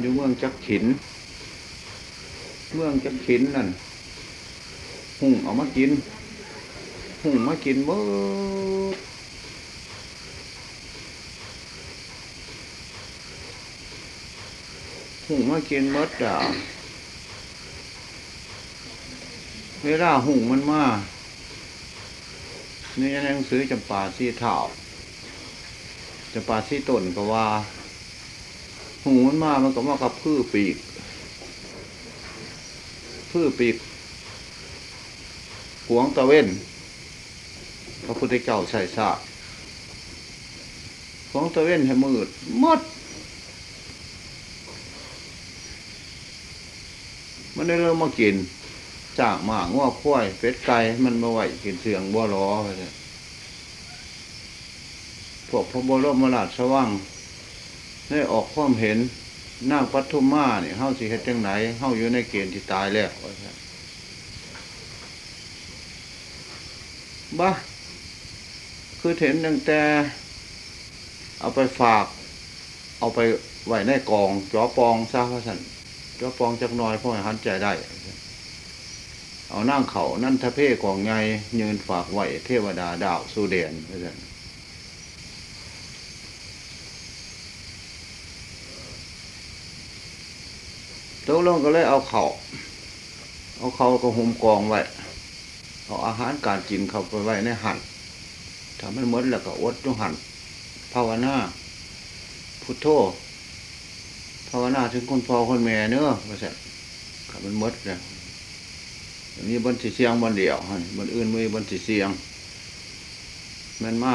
อยู่เมืองจักขิน เมืองจักขินนั่นหุ่งเอามากิน หุ่งมากินเมื่อหุ่งมากินเมื่อด่าเวลาหุ่งมันมานี่ในหนังสือจำปาสีเท่าจำปาสีต้นก็ว่า หูมันมามันก็มากับพืชปีกพืชปีกหวงตะเว้นพระพุทธเจ้าใส่สาหวงตะเว้นให้มืดมดมันได้เริ่มมากินจากหมาง้อควยเป็ดไก่มันมาไหวกินเสียงบัวล้อไปเลยพวกพระบรมราชวัง ได้ออกความเห็นนางปัทุมมาเนี่ยเฮาสิเฮ็ดจังไหนเฮาอยู่ในเกณฑ์ที่ตายแล้วบ้าคือเห็นตั้งแต่ เอาไปฝาก เอาไปไหวในกองจ่อปองซะว่าซั่นจ่อปองจักน่อยพราะให้หันใจได้ เอานั่งเขานั่นทะเพกองไงยืนฝากไหวเทวดาดาวสูเดนว่าซั่น ตกลงก็เลยเอาเขาเอาเขาก็หุมกองไว้เอาอาหารการกินเขาไปไว้ในหันทำให้หมดแล้วก็อดจุหันภาวนาพุทโธภาวนาถึงคนพ่อคนแม่เนอะว่าสัขับมันมดแล้วมีบนสีเสียงบนเดียวหั่นบนอื่นมีบนสีเสียง มันมา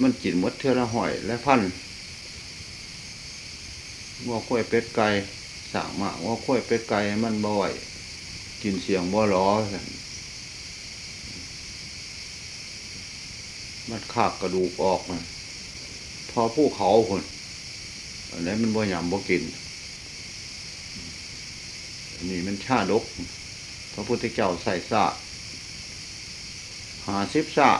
มันกินมดเท่าละหอยและพันว่าข้อยเป็ดไก่ สางมาว่าข้อยเป็ดไก่มันบ่อยกินเสียงบ่ล้อซั่นมันขากกระดูกออกมันพอผู้เขาคนอันนี้มันบ่ยำบ่กินอันนี้มันชาดก พระพุทธเจ้าใส่สะหาสิบสะ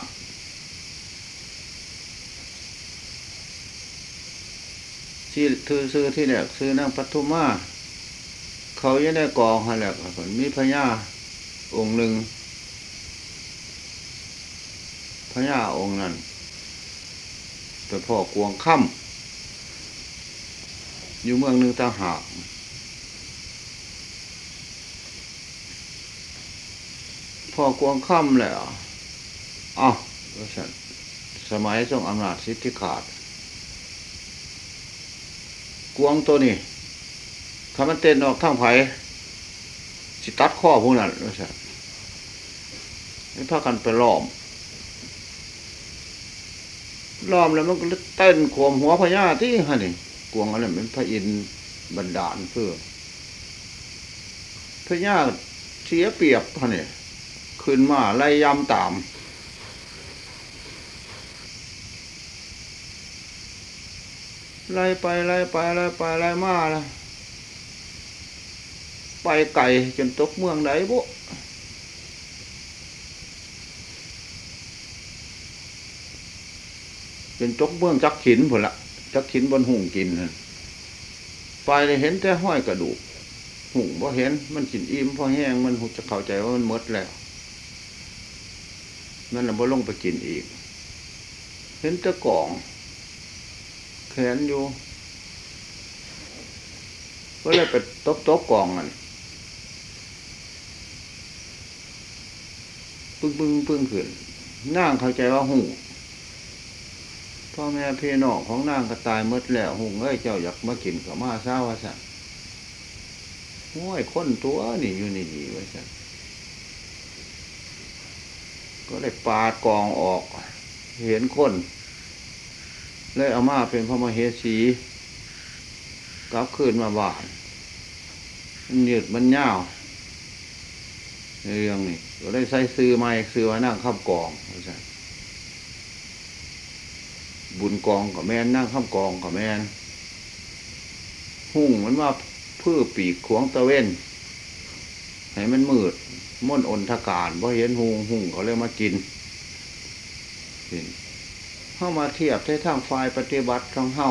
ที่ถือซื้อที่เนี่ยซื้อนางปัทุมมา เขาอยู่ในกองหั่นแหละผลมีพญาองค์หนึ่งพญาองค์นั้นไปพ่อกวงค่ำอยู่เมืองหนึ่งตาหากพ่อกวงค่ำแหละอ้าวว่าซั่นสมัยทรงอำนาจสิทธิขาด กวงตัวนี้ ถ้ามันเต้นออกทางไผสิตัดข้อพวกนั้นว่าซั่นี่พากันไปล้อมล้อมแล้วมันก็เต้นขวมหัวพญาที่ฮะนี่กวงอะไรเป็นพระอินทร์บันดาลเพื่อพญาเสียเปรียบฮะนี่ขึ้นมาไล่ยำตามไล่ไปไล่ไปไล่ไปไล่มาละ ไปไก่จนตกเมืองไหนบุจนตกเมืองจักขินผลละจักขินบนหุ่งกินไปเห็นแต่ห้อยกระดูกหุ่งพอเห็นมันกินอิ่มพอแห้งมันจะเข้าใจว่ามันมดแล้วนั่นแหละบ่ลงไปกินอีก เห็นต่กล่อง แขนอยู่ก็เลยไปตบตบกล่องมัน ปึ้งปึ้งปึ้งขึ้นนั่งเข้าใจว่าหูพ่อแม่พี่น้องของนางก็ตายหมดแล้วหุงเอ้ยเจ้าอยากมากินกับมาเศร้าวาสั่นโอ้ยคนตัวนี่อยู่นี่ดีว่าสั่นก็เลยปาดกองออก เห็นคนเลยเอามาเป็นพระมเหสีกลับคืนมาบ้านมันหยืดมันยาว ในเรื่องนี้ก็เลยใส่ซื้อไม้ซื้อมานั่งข้ามกองว่าซั่บุญกองกับแม่นนั่งข้ามกองกับแม่นหุ่งมันว่าเพื่อปีกขวงตะเว้นให้มันมืดม่นอนทการเพราะเห็นหุงหุ่งเขาเลยกมากินนี่เข้ามาเทียบในทางฝ่ายปฏิบัติของเฮา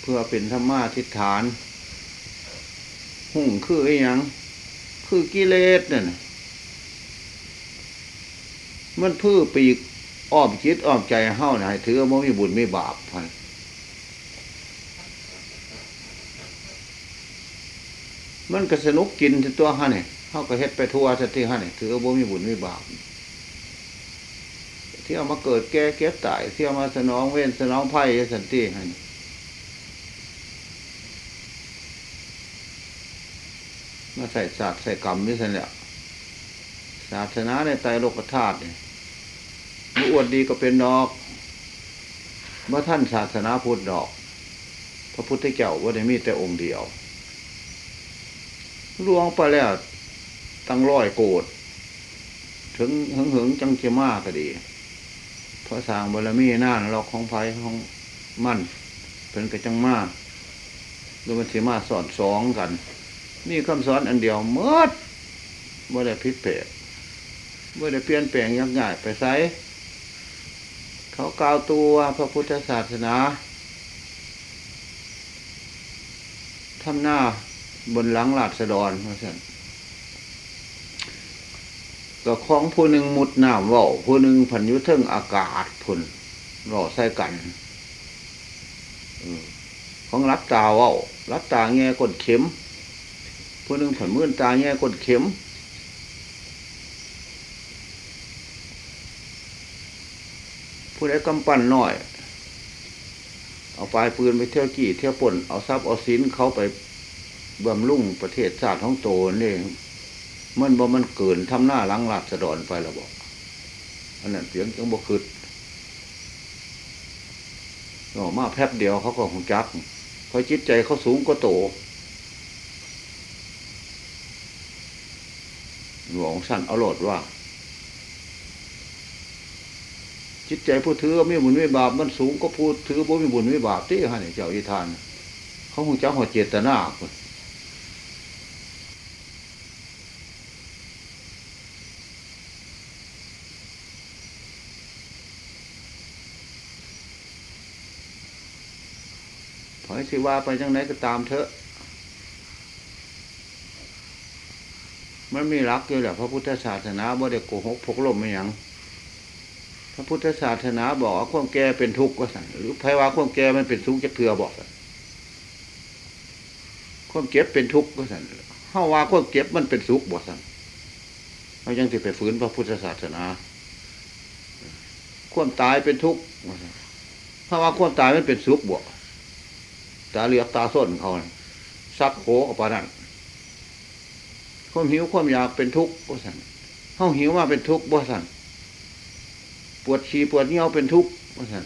เพื่อเป็นธรรมาทิฏฐาน หุ่งคือไอ้ยัง คือกิเลสเนี่ยนะมันพื้อปีกอ้อมจิตอ้อมใจเฮานะให้ถือว่ามีบุญไมีบาปพันมันก็สนุกกินที่ตัวฮะเนี่ยเฮาก็เฮ็ดไปทั่วสักที่ฮะเนี่ยถือว่ามีบุญมีบาปเที่ยวมาเกิดแก่เก็บตายเที่ยวมาสนองเว้นสนองไพ่สันติให้ มาใส่ศาสตร์ใส่กรรมนี่สันแหละศาสนาในไตรโลกธาตุเนี่ยมือวดดีก็เป็นดอกเมื่อท่านศาสนาพุทธดอก พระพุทธเจ้าว่าได้มีแต่องค์เดียวลวงไปแล้วตั้งร้อยโกดถึงหึงหึงจังเจมาก็ดีเพราะสร้างบารมีน้าเราของไผ่ของมั่นเป็นกระจังมาดูมันสีมาสอนสองกัน นี่คำสอนอันเดียวเมื่อบ่ได้พิษเปรบ่ได้เปลี่ยนแปลงยักง่ายไปไซเขากล่าวตัวพระพุทธศาสนาทำหน้าบนหลังหลาดสะดอนเพราะฉะนั้นก็ของผู้หนึ่งมุดหน้ำเว่าผู้หนึ่งพันยุทธเทิงอากาศพุ่นรอใส่กันอของรับตาว่ารับตาแง่กดเข็ม ผู้หนึ่งผันมื่นตาแง่กดเข็ม ผู้ใดกำปั้นน้อย เอาปลายปืนไปเที่ยวกี่เที่ยวป่นเอาทรัพย์เอาสินเขาไปบำรุงประเทศชาติท้องโตนี่มันบ่มันเกินทำหน้าล้างลาดสะดอนไปแล้วบอกอันนั้นเสียงจังบ่คืดออกมาแป๊บเดียวเขาก็คงจักเพราะจิตใจเขาสูงก็โต หลวงสั่นเอาโหลดว่า จิตใจผู้ถือไม่บุญไม่บาปมันสูงก็พูดถือบ่มีบุญไม่บาปที่ฮะเนี่ยเจ้าอีทาน เขาคงจักหัวเจตนาคนขอให้สิว่าไปจังไหนก็ตามเถอะ มันมีรักอยู่แหละพระพุทธศาสนาบ่ได้โกหกพกลมไม่หยังพระพุทธศาสนาบอกว่าความแก่เป็นทุกข์ก็สั่นหรือไพว่าความแก่มันเป็นสุขจะเถื่อบอกสั่นความเก็บเป็นทุกข์ก็สั่นเฮาว่าความเก็บมันเป็นสุขบอกสั่นเขายังจะไปฝืนพระพุทธศาสนาความตายเป็นทุกข์ว่าซั่นเพราะว่าความตายมันเป็นสุขบอกตาเหลือกตาส้นเขาน่ะซักโขกับปานั่น ความหิวความอยากเป็นทุกข์บ่สันเขาหิวมาเป็นทุกข์บ่สันปวดฉี่ปวดเยี่ยวเป็นทุกข์บ่สัน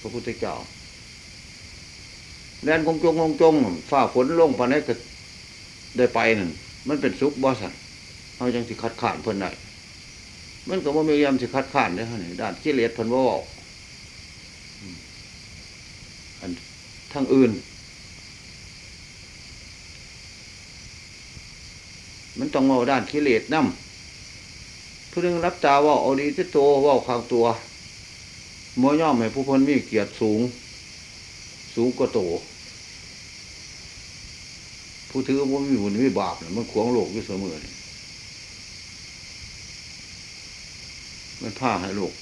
พระพุทธเจ้าแดนกงจงกงจงฝ้าฝนลงปานนี้ก็ได้ไปหนั่นมันเป็นสุขบ่สันเขาจังสิคัดค้านเพิ่นได้มันก็บ่มียามสิคัดค้านเด้อนี่ด้านกิเลสเพิ่นบ่เว้าอืมอันทั้งอื่น มันต้องเว่าด้านกิเลสนำผู้นึงรับตาว่าเอาดีที่ตัวว่าข้างตัวมอย่อมให้ผู้คนมีเกียรติสูง สูงกว่าโตผู้ถือว่ามีบุญมีบาปน่ะมันขวางโลกอยู่เสมอนี่มันพาให้โลก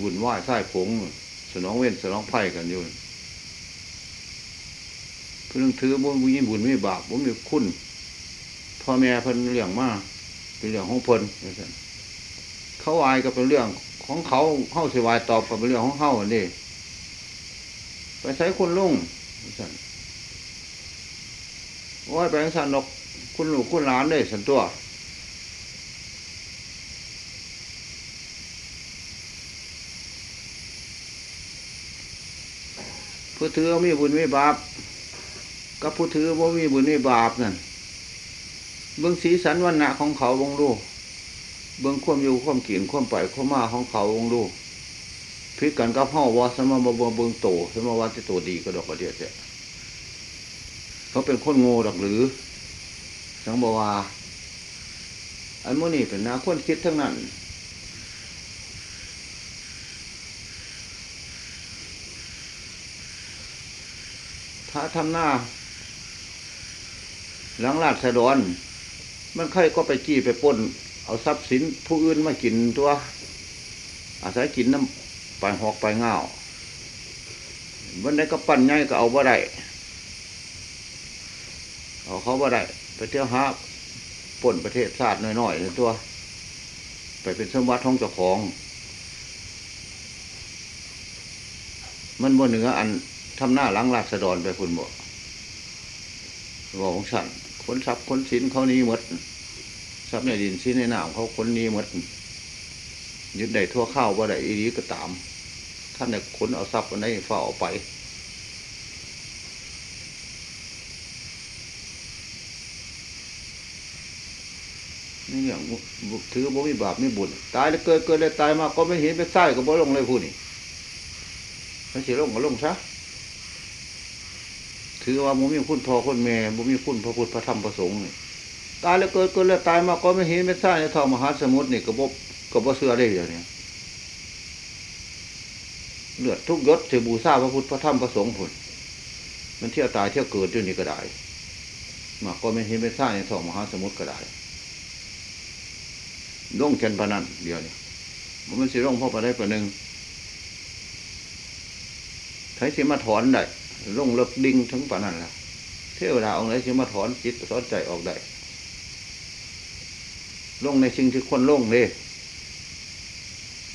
วุ่นวายไส้ผงสนองเว้นสนองไพ่กันอยู่ผู้นึงถือว่ามีบุญมีบาปว่ามีคุณ พ่อแม่เพิ่นเลี้ยงมาเป็นเรื่องของเพิ่นเขาวายก็เป็นเรื่องของเขาเข้าสิวายตอบก็เป็นเรื่องของเขาอันนี้ไปใช้คุณลุงว่าซั่นโอ้ยไปสันนกคุณลูกคุณหลานเลยสันตัวผู้ถือว่ามีบุญมีบาปกับผู้ถือว่ามีบุญมีบาปนั่น เบื้องสีสันวันณะของเขาวงลูกเบื้องความอยู่ความกินความไปความมาของเขาวงลูกพิกันกับห้าวาสมาบวเบื้องโตสมาวัติโตดีก็ดอกกระเดียดเนี่ยเขาเป็นคนโง่ดอกหรือสังบวาอันโมนี่เป็นนาคนคิดทั้งนั้นทพระทำหน้าหลังราชดร มันใครก็ไปจี้ไปป้น เอาทรัพย์สินผู้อื่นมากินตัว อาศัยกินน้ำไปหอกไปง่าวันไหนก็ปั่นง่ายก็เอาบ่ได้เอาเขาบ่ได้ไปเที่ยวหาปล้นประเทศชาติน้อยๆตัว ไปเป็นสมบัติของเจ้าของ มันบ่เหนืออันทำหน้าหลังราษฎรไปคุณบ่บอกของฉัน คนทรัพย์คนสินเขานี้หมดทรัพย์ในดินสินในน้ำเขาคนนี้หมดยึดได้ทั่วข้าวว่าได้อีดีก็ตามท่านเนี่ยขนเอาทรัพย์อันไหนฝ้าเอาไป นี่อย่างบุถือบ่มีบาปไม่บุญตายแล้วเกิดเกิดเลยตายมาก็ไม่เห็นไปใต้ก็บ่ลงเลยผู้นี่ไม่สิลงก็ลงซะ ถือว่าบ่มีคุณพ่อคุณแม่บ่มีคุณพระพุทธพระธรรมพระสงฆ์นี่ตายแล้วเกิดเกิดเลยตายมาก็ไม่เห็นไปใต้ในท้องมหาสมุทรนี่ก็บ่ก็บ่เชื่อได้เดียวนี้เลือดทุกยศถือบูชาพระพุทธพระธรรมพระสงฆ์ผุนมันเที่ยวตายเที่ยวเกิดอยู่นี่ก็ได้มาก็ไม่เห็นไปใต้ในท้องมหาสมุทรก็ได้ล่งเช่นพนันเดียวนี่มันสิล่องพ่อไปได้ปะหนึ่งใช้สิมาถอนได้ ลงเลิกดิ่งถึงปะนั้นละเทวดาองค์ไหนสิมาถอนจิตถอนใจออกได้ลงในสิ่งที่ควรลงเลย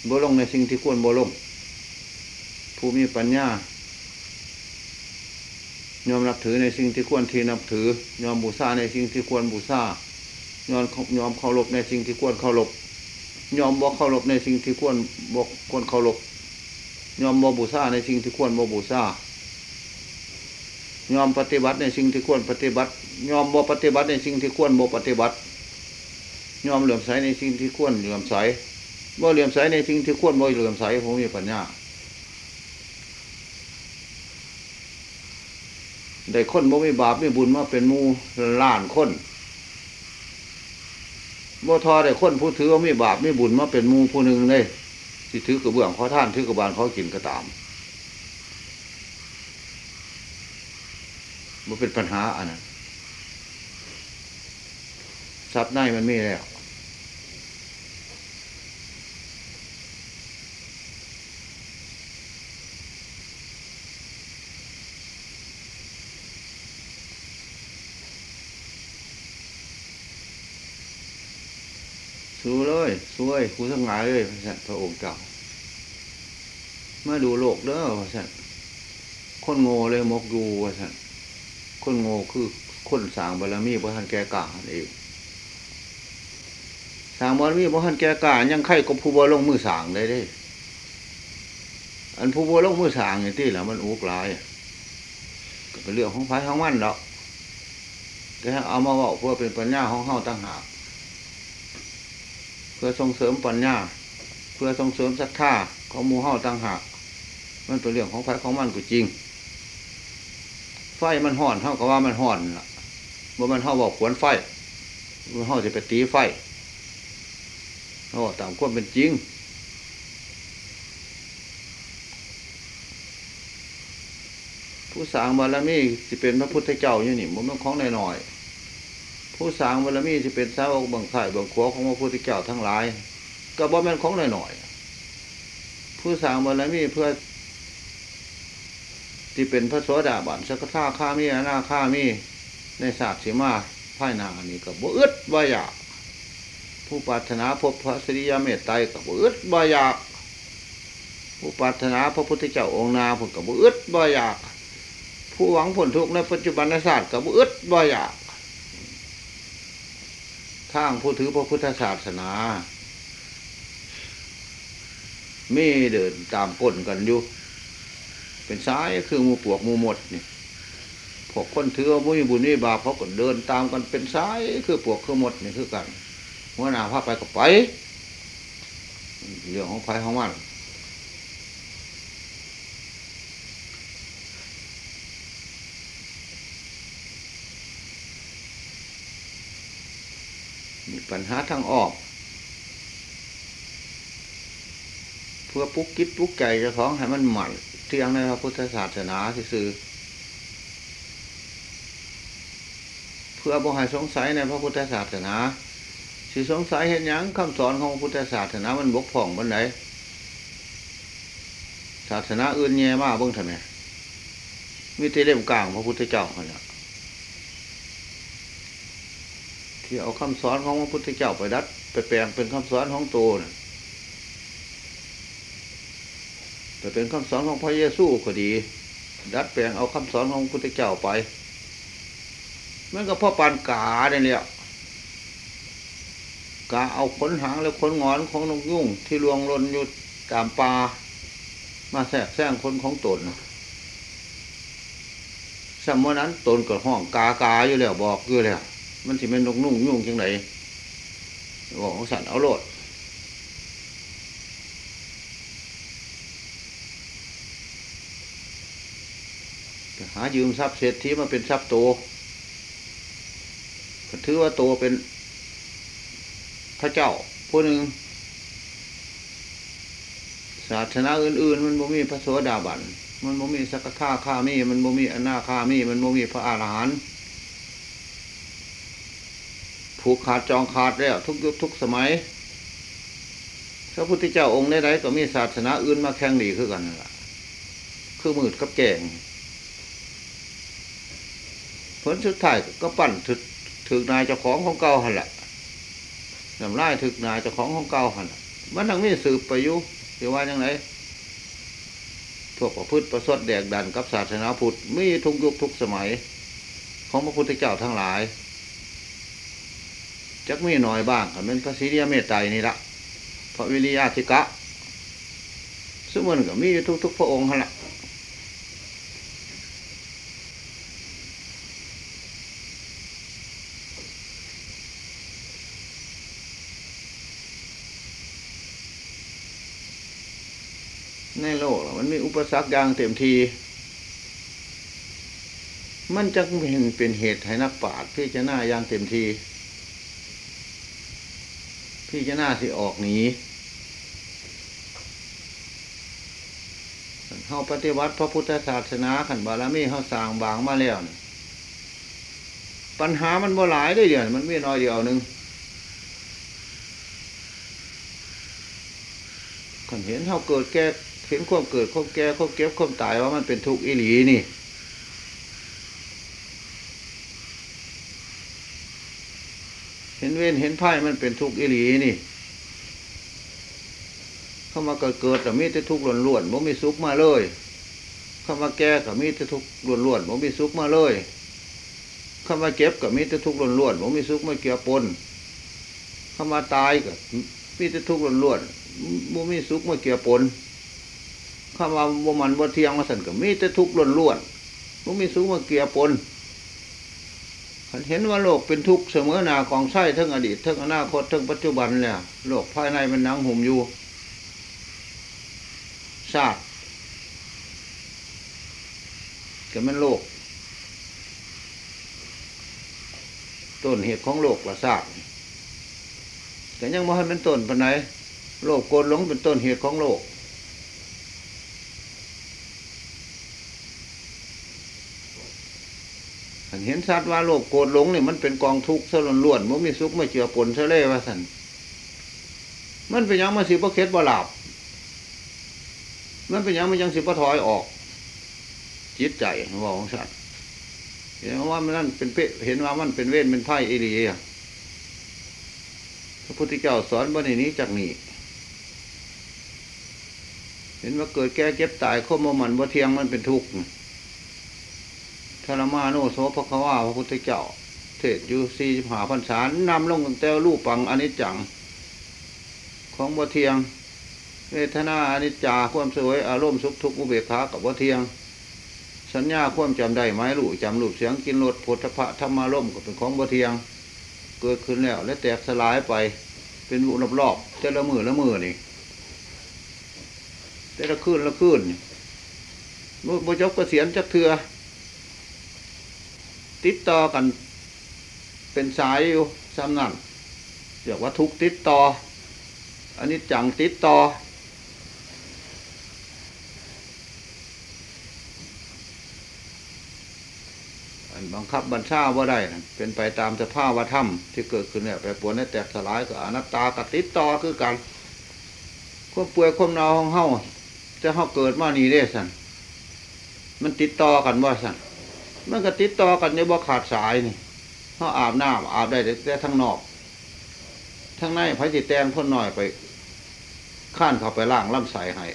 บ่ลงในสิ่งที่ควรบ่ลง ผู้มีปัญญายอมรับถือในสิ่งที่ควรที่นับถือยอมบูชาในสิ่งที่ควรบูชายอมยอมเคารพในสิ่งที่ควรเคารพยอมบ่เคารพในสิ่งที่ควรบ่ควรเคารพยอมบ่บูชาในสิ่งที่ควรบ่บูชา ยอมปฏิบัติในสิ่งที่ควรปฏิบัติ ยอมบ่ปฏิบัติในสิ่งที่ควรบ่ปฏิบัติ ยอมเหลื่อมใสในสิ่งที่ควรเหลื่อมใสบ่เหลื่อมใสในสิ่งที่ควรบ่เหลื่อมใสผมมีปัญญาได้คนบ่มีบาปมีบุญมาเป็นมูล้านคนบ่ทอได้คนผู้ถือว่ามีบาปมีบุญมาเป็นมูผู้หนึ่งเลยที่ถือกระเบื้องเขาท่านถือกระบาลเขากินก็ตาม มันเป็นปัญหาอันนั้นทรัพย์ในมันมีแล้วสู้เลยสู้เลยครูทั้งหลายเลยพระสันพระองค์เจ้ามาดูโลกเด้อพระสันคนโง่เลยมกดูพระสัน คนโง่คือคนสร้างบารมีพระท่านแก่กล้านั่นเองสร้างบารมีพระท่านแก่กล้ายังไข่กับผู้บ่ลงมือสร้างได้ด้ อันผู้บ่ลงมือสร้างอย่างที่แหละมันอุกหลายก็เป็นเรื่องของพายของมันแล้วแต่เอามาบอกเพื่อเป็นปัญญาของเฮาตั้งหากเพื่อส่งเสริมปัญญา เพื่อส่งเสริมศรัทธาของมูเฮาต่างหากมันเป็นเรื่องของไฟของมันก็จริง ไฟมันห่อนเท่ากับว่ามันห่อนล่ะว่ามันเท่าบอกขวนไฟมันเท่าจะไปตีไฟเขาบอกตามความเป็นจริงผู้สางบารมีสิเป็นพระพุทธเจ้าอยู่นี่มันเป็นของหน่อยๆผู้สางบารมีจะเป็นสาวกบังข่ายบังขัวของพระพุทธเจ้าทั้งหลาย ก็บ่แม่นของหน่อยๆผู้สางบารมีเพื่อ ที่เป็นพระโสดาบันสกท่าข้ามีอนาข้ามีในศาสตร์สีมาภายนานี้ก็บ่อึดบ่อยากผู้ปรารถนาพบพระสริยเมตไตรก็บ่อึดบ่อยาก ผู้ปรารถนาพระพุทธเจ้าองค์นาผมก็บ่อึดบ่อยาก ผู้หวังผลทุกข์ในปัจจุบันศาสตร์ก็บ่อึดบ่อยากทางผู้ถือพระพุทธศาสนาไมีเดินตามก้นกันอยู่ เป็นซ้ายคือมูปวกมูหมดนี่พวกคนถือว่ามุ้ยบุญนี่บาปเขาก็เดินตามกันเป็นซ้ายคือปวกคือหมดนี่คือกันหัวหน้าพาไปก็ไปเรื่องของไฟของมันมีปัญหาทางออก เพื่อปลุกคิดปลุกใจจ้าของให้มันหมัน เที่ยงในพระพุทธศาสนาซื่อพื่อบ่ให้สงสัยในพระพุทธศาสนา สิสงสัยเห็นยังคำสอนของพระพุทธศาสนามันบกพร่องบันไดศาสนาอื่นแย่มากเบิ่งทำไมมีแต่เล่มกลางพระพุทธเจ้าคนละที่เอาคำสอนของพระพุทธเจ้าไปดัดไปแปลงเป็นคำสอนของโตนะ ไปเป็นคำสอนของพระเยซูก็ดี ดัดแปลงเอาคำสอนของพุทธเจ้าไปมันก็พ่อปานกาเนี่ยแหละกาเอาขนหางและขนงอนของนกยุ่งที่ลวงลนอยู่ตามป่ามาแทรกแซงคนของตนสมัยนั้นตนก็ห้องกากาอยู่แล้วบอกอยู่แล้วมันสิเป็นนกนุ่งยุ่งจังไหนบอกของสัตว์เอาโลดายืมทรัพย์เศรษฐีมาเป็นทรัพย์โตถือว่าโตเป็นพระเจ้าผู้หนึ่งศาสนาอื่น ๆ มันบ่มีพระโสดาบัน มันบ่มีสักข้าข้ามี มันบ่มีอนาคามี มันบ่มีพระอาหารหันต์ผูกขาดจองขาดแล้วทุกยุคทุกสมัย พระพุทธเจ้าองค์ใดๆก็มีศาสนาอื่นมาแข่งดีคือกันนั่นล่ะ คือมืดกับแกง ผลสุดท้ายก็ปั้นถึกถึกนายเจ้าของของเก่าหันละนำไล่ถึกนายเจ้าของของเก่าหันล่ะมันทั้งมีสืบไปยู่เดี๋ยวว่าอย่างไรพวกประพฤติประสดแดกดันกับศาสนาพุทธมีทุกยุคทุกสมัย ของพระพุทธเจ้าทั้งหลายจักมีหน่อยบ้างก็เป็นพระศรีเดียเมตไตรนี่ละพระวิริยะธิกะซึ่งมันก็มีอยู่ทุกพระองค์หันละ ในโลกน่ะ มีอุปสรรคอย่างเต็มที มันจะเป็นเป็นเหตุให้นักปราชญ์พิจารณาอย่างเต็มทีพิจารณาสิออกหนีเฮาปฏิวัติพระพุทธศาสนาขันบารมีเฮาสร้างบางมาแล้วนี่ปัญหามันบ่หลายได้เดียวมันมีน้อยเดียวหนึงขันเห็นเฮาเกิดแก่ เห็นความเกิดความแก่ความเก็บความตายว่ามันเป็นทุกข์อีหลีนี่ เห็นเว้นเห็นไพ่มันเป็นทุกข์อีหลีนี่ เข้ามาเกิดเกิดแต่มีแต่ทุกข์ล้วนๆบ่มีสุขมาเลยเข้ามาแก่ก็มีแต่ทุกข์ล้วนๆบ่มีสุขมาเลยเข้ามาเจ็บก็มีแต่ทุกข์ล้วนๆบ่มีสุขมาเกี่ยวปนเข้ามาตายก็มีแต่ทุกข์ล้วนๆบ่มีสุขมาเกี่ยวปน เข้ามาบ่มันบ่เที่ยงมาสั่นก็มีแต่ทุกข์ล้วนๆบ่มีสุขมาเกียปนเห็นว่าโลกเป็นทุกข์เสมอหน้ากองไส้ทั้งอดีตทั้งอนาคตทั้งปัจจุบันเนี่ยโลกภายในมันนังหุ่มอยู่ชาติก็มันโลก ต้นเหตุของโลกว่าชาติแต่ยังไม่ให้เป็นต้นปานไหนโลกโกรธหลงเป็นต้นเหตุของโลก เห็นชัดว่าโลกโกรธหลงนี่มันเป็นกองทุกข์ซะล้วนมันมีสุขไม่เจือปนซะเลยว่าสันมันเป็นยังมาสิบ่เคล็ดบ่หลับมันเป็นยังมันยังสิบ่ถอยออก จิตใจบอกของสัตว์เห็นว่ามันนั่นเป็นเพเห็นว่ามันเป็นเวทเป็นไพ่เอรียพระพุทธเจ้าสอนบ่ในนี้จากนี้เห็นว่าเกิดแก่เจ็บตายข้อมมันบ่เทียงมันเป็นทุกข์ ธรมาโนโสภควาพระพุทธเจ้า เทศอยู่สี่สิบห้าพันษานำลงตั้งแต่รูปปังอนิจจัง ของบ่เทียง เวทนาอนิจจาความสวยอารมณ์สุขทุกข์อุเบกขากับบ่เทียง สัญญาความจำได้ไหมรู้จำรูปเสียงกินรสพุทธะธรรมารมก็เป็นของบ่เทียง เกิดขึ้นแล้วและแตกสลายไปเป็นวุรอบๆแต่ละมือละมือนี่แต่ละคืนละคืนนี่บ่จบกระเสียนจักเถือ ติดต่อกัน เป็นสายอยู่ซ้ำนั่นเรียกว่าทุกติดต่อ อันนี้จังติดต่อ อันบางคับบัญชาว่าได้นะเป็นไปตามสภาวะธรรมที่เกิดขึ้นเนี่ยไปปวนให้แตกสลายกับอนัตตากับติดต่อคือกันความป่วยความเนาของเฮาจะเฮาเกิดมานี่เด้สันมันติดต่อกันว่าสัน มันก็ติดต่อกันในบ่ขาดสายนี่เฮาอาบน้ำอาบได้แต่ทั้งนอกทั้งในไผสิแตงพ่นหน่อยไปข้านเขาไปล่างล่ำใสให้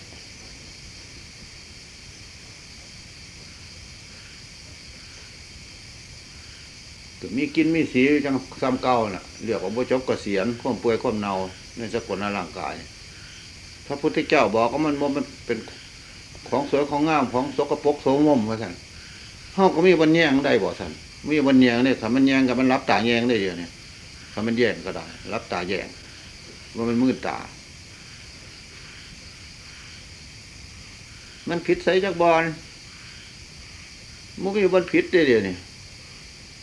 ก็มีกินมีสีจังซ้ำเก่าน่ะเรียกว่าบ่จบกเกษียณความเปื่อยความเน่าในสกุลในร่างกาย พระพุทธเจ้าบอกว่ามันมันเป็นของสวยของงามของสกปรกโสมมว่าท่าน เฮาก็มีวันแยงได้บ่ท่านมีวันแยงเนี่ยถ้ามันแยงกับมันรับตาแยงได้เดียวเนี่ยถ้ามันแยงก็ได้ รับตาแยงว่ามันมืดตา มันผิดใส่จักบอลมันก็อยู่บนผิดได้เดียวนี่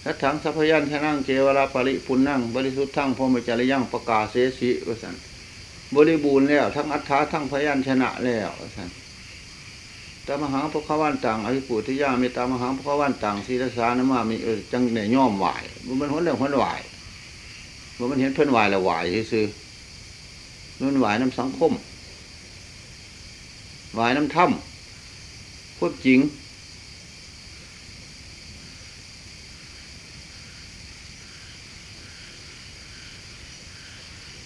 ทัตถังสัพยัญชนะเจวราปริปุณนั่งบริสุทธิ์ทั้งพรมจริยังประกาศเสสีว่าสันบริบูรณ์แล้ว ทั้งอัฏฐาทั้งพยัญชนะแล้วสัน ตามหาพระขวันต่างอภิปุติยามีตามหาพระขวันต่างศีรษานมามีเออจังเนี่ยย่อมไหวมันหัวเรื่องหัวไหวมันเห็นเพื่อนไหวแล้วไหวซื่อมันไหวน้ำสังคมไหวน้ำถ้ำพวกจริง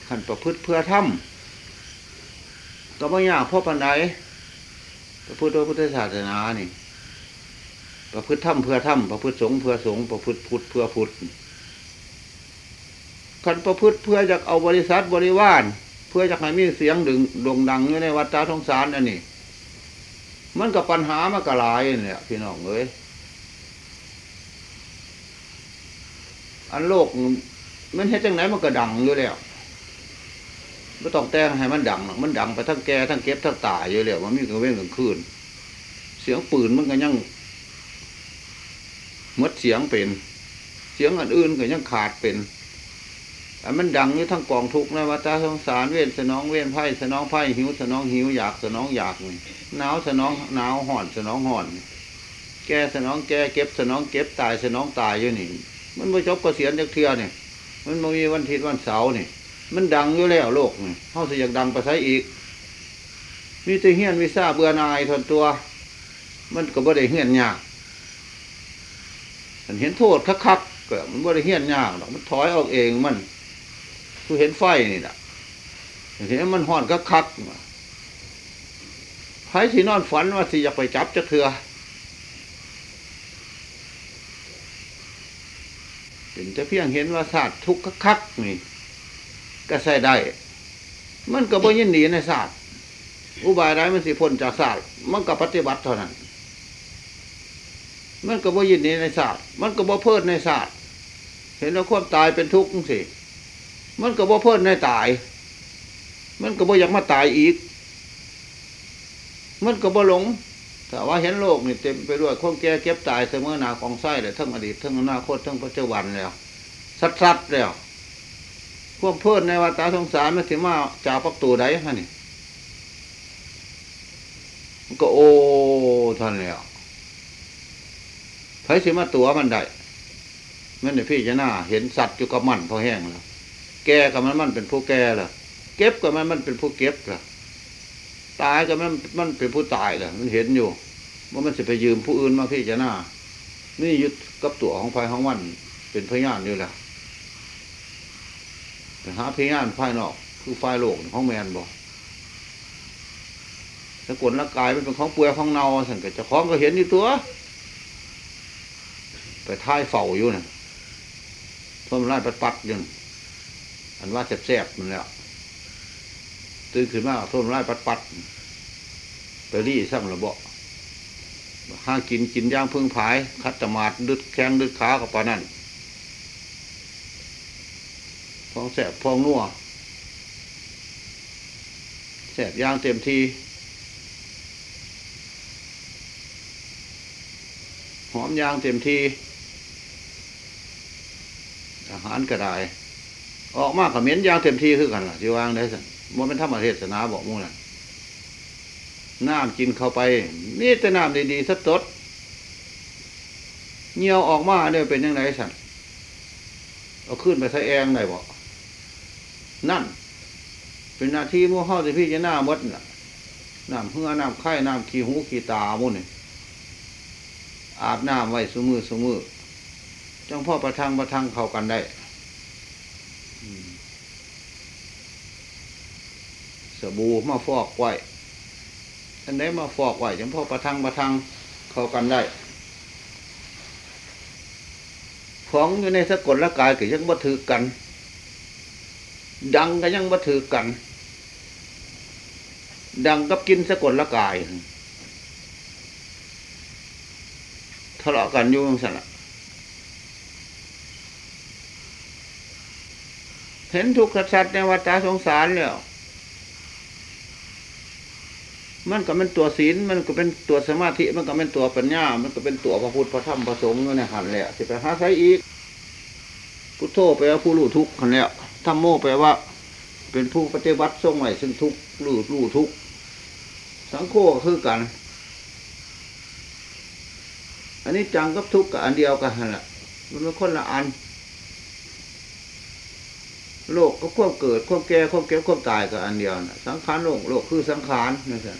ขันประพฤติเพื่อทำก็ไม่ยากพราะปันได ประพฤติพุทธศาสนานี่ ประพฤติทำเพื่อทำประพฤติสงฆ์เพื่อสงฆ์ประพฤติพุทธเพื่อพุทธขันประพฤติเพื่อจะเอาบริษัทบริวารเพื่อจะให้มีเสียงดึงดงดังอยู่ในวัดตาทองสารอันนี้ มันกับปัญหามันก็หลายเนี่ยพี่น้องเอ้ยอันโลกมันเฮ็ดจังไหนมันก็ดังอยู่แล้ว ไม่ต้องแต่งให้มันดังหรอกมันดังไปทั้งแก่ทั้งเก็บทั้งตายอยู่แล้วมันมีกลางเว้นกลางคืน เสียงปืนมันก็ยังมดเสียงเป็น เสียงอันอื่นก็ยังขาดเป็นแต่มันดังอยู่ทั้งกองทุกข์นะวัฏสงสารเว้นสนองเว้นไพ่สนองไพ่หิวสนองหิวอยากสนองอยากนี่หนาวสนองหนาวห่อนสนองห่อนแก่สนองแก่เก็บสนองเก็บตายสนองตายอยู่นี่ มันไม่จบกเกษียณจากเทือเนี่ยมันไม่มีวันทิตย์วันเสาร์นี่ มันดังอยู่แล้วโลกนี่เขาสิอยากดังไปใช้อีก มีแต่เฮียนวิซ่าเบื่อนายทนตัว มันก็บ่ได้เฮียนยากมันเห็นโทษคักๆก็มันบ่ได้เฮียนยากหรอกมันถอยออกเองมันคือเห็นไฟนี่แหละเห็นมันห่อนคักๆไผที่นอนฝันว่าสิอยากไปจับจะเถื่อเป็นจะเพียงเห็นว่าศาสตร์ทุกข์คักๆนี่ ก็ใส่ได้ มันก็บ่ยินดีในศาสตร์อุบายได้มันสิพ้นจากศาสตร์มันก็ปฏิบัติเท่านั้น มันก็บ่ยินดีในศาสตร์มันก็บ่เพิดในศาสตร์เห็นว่าความตายเป็นทุกข์สิมันก็บ่เพิดในตาย มันก็บ่อยากมาตายอีก มันก็บ่หลงแต่ว่าเห็นโลกนี่เต็มไปด้วยความแก่เก็บตายเสมอหนาของไส้เลยทั้งอดีตทั้งอนาคตทั้งปัจจุบันแล้วสัดๆแล้ว พวกเพื่อนในวัฏสงสารมันสิมาจากประตูใดฮะนี่ก็โอ้ท่านแล้วไผสิมาตัวมันได้มันเดี๋ยวพี่จะหน้าเห็นสัตว์อยู่กับมันพอแห้งแล้วแก่กับมันมันเป็นผู้แก่ล่ะ เก็บกับมันมันเป็นผู้เก็บล่ะ ตายกับมันมันเป็นผู้ตายล่ะ มันเห็นอยู่ ว่ามันจะไปยืมผู้อื่นมาพี่จะหน้านี่ยึดกับตัวของภายของมันเป็นพยานอยู่แหละ หาพยานภายนอก คือฝ่ายโลกของแมนบอกสกุลร่างกายมันเป็นของเปลือยของเนาสังเกตจะคล้องก็เห็นอยู่ตัว ไปท้ายเฝ้าอยู่เนี่ยทนไล่ปัดปัดอยู่อันว่าแสบๆมันแล้วตื่นขึ้นมาทนไล่ปัดปัดไปรีซ้ำระเบาห้ากินกินย่างพึ่งผาย คัดตมาดดึดแข้งดึดขากับปานั่น พองแสบพองนัวแสบย่างเต็มทีหอมย่างเต็มทีอาหารก็ได้ ออกมากกับเหม็นย่างเต็มทีคือกันล่ะที่วางได้สิมันเป็นธรรมเทศนาบอกมู่น่ะน้ำกินเข้าไป นี่แต่น้ำดีๆสักตดเงียวออกมาเนี่ยเป็นยังไงสันเอาขึ้นไปใส่แองได้บ่ นั่น เป็นหน้าที่มู่เฮาที่พี่จะหน้ามดน่ะน้ำเหือน้ำไข่น้ำขี้หูขี้ตาหมุ่นนี่อาบน้ำไว้สมือสมือจังพ่อประทังประทังเข้ากันได้สบู่มาฟอกไว้อันไหนมาฟอกไว้จังพ่อประทังประทังเข้ากันได้ ของอยู่ในสกลละกายก็ยังบัถือกัน ดังก็ยังบัถือกัน ดังกับกินสะกลละกายทะเลาะกันอยู่จังสันละเห็นทุกข์สัตว์ในวัฏสงสารแล้วมันก็เป็นตัวศีลมันก็เป็นตัวสมาธิ มันก็เป็นตัวปัญญา มันก็เป็นตัวพระพุทธพระธรรมพระสงฆ์อยู่ในหันแหละสิไปหาใช้อีก พุทโธแปว่าผู้รู้ทุกข์คันแล้ว ธรรมโมแปลว่า เป็นผู้ปฏิบัติทรงไว้ซึ่งทุกข์รู้รู้ทุกข์สังโฆก็คือกัน อันนี้จังกับทุกข์กับอันเดียวกันแหละมันเป็นคนละอัน โลกก็ควบเกิดควบแก่ควบเก็บควบตายกับอันเดียวนะสังขารโลกโลกคือสังขารนั่นสิ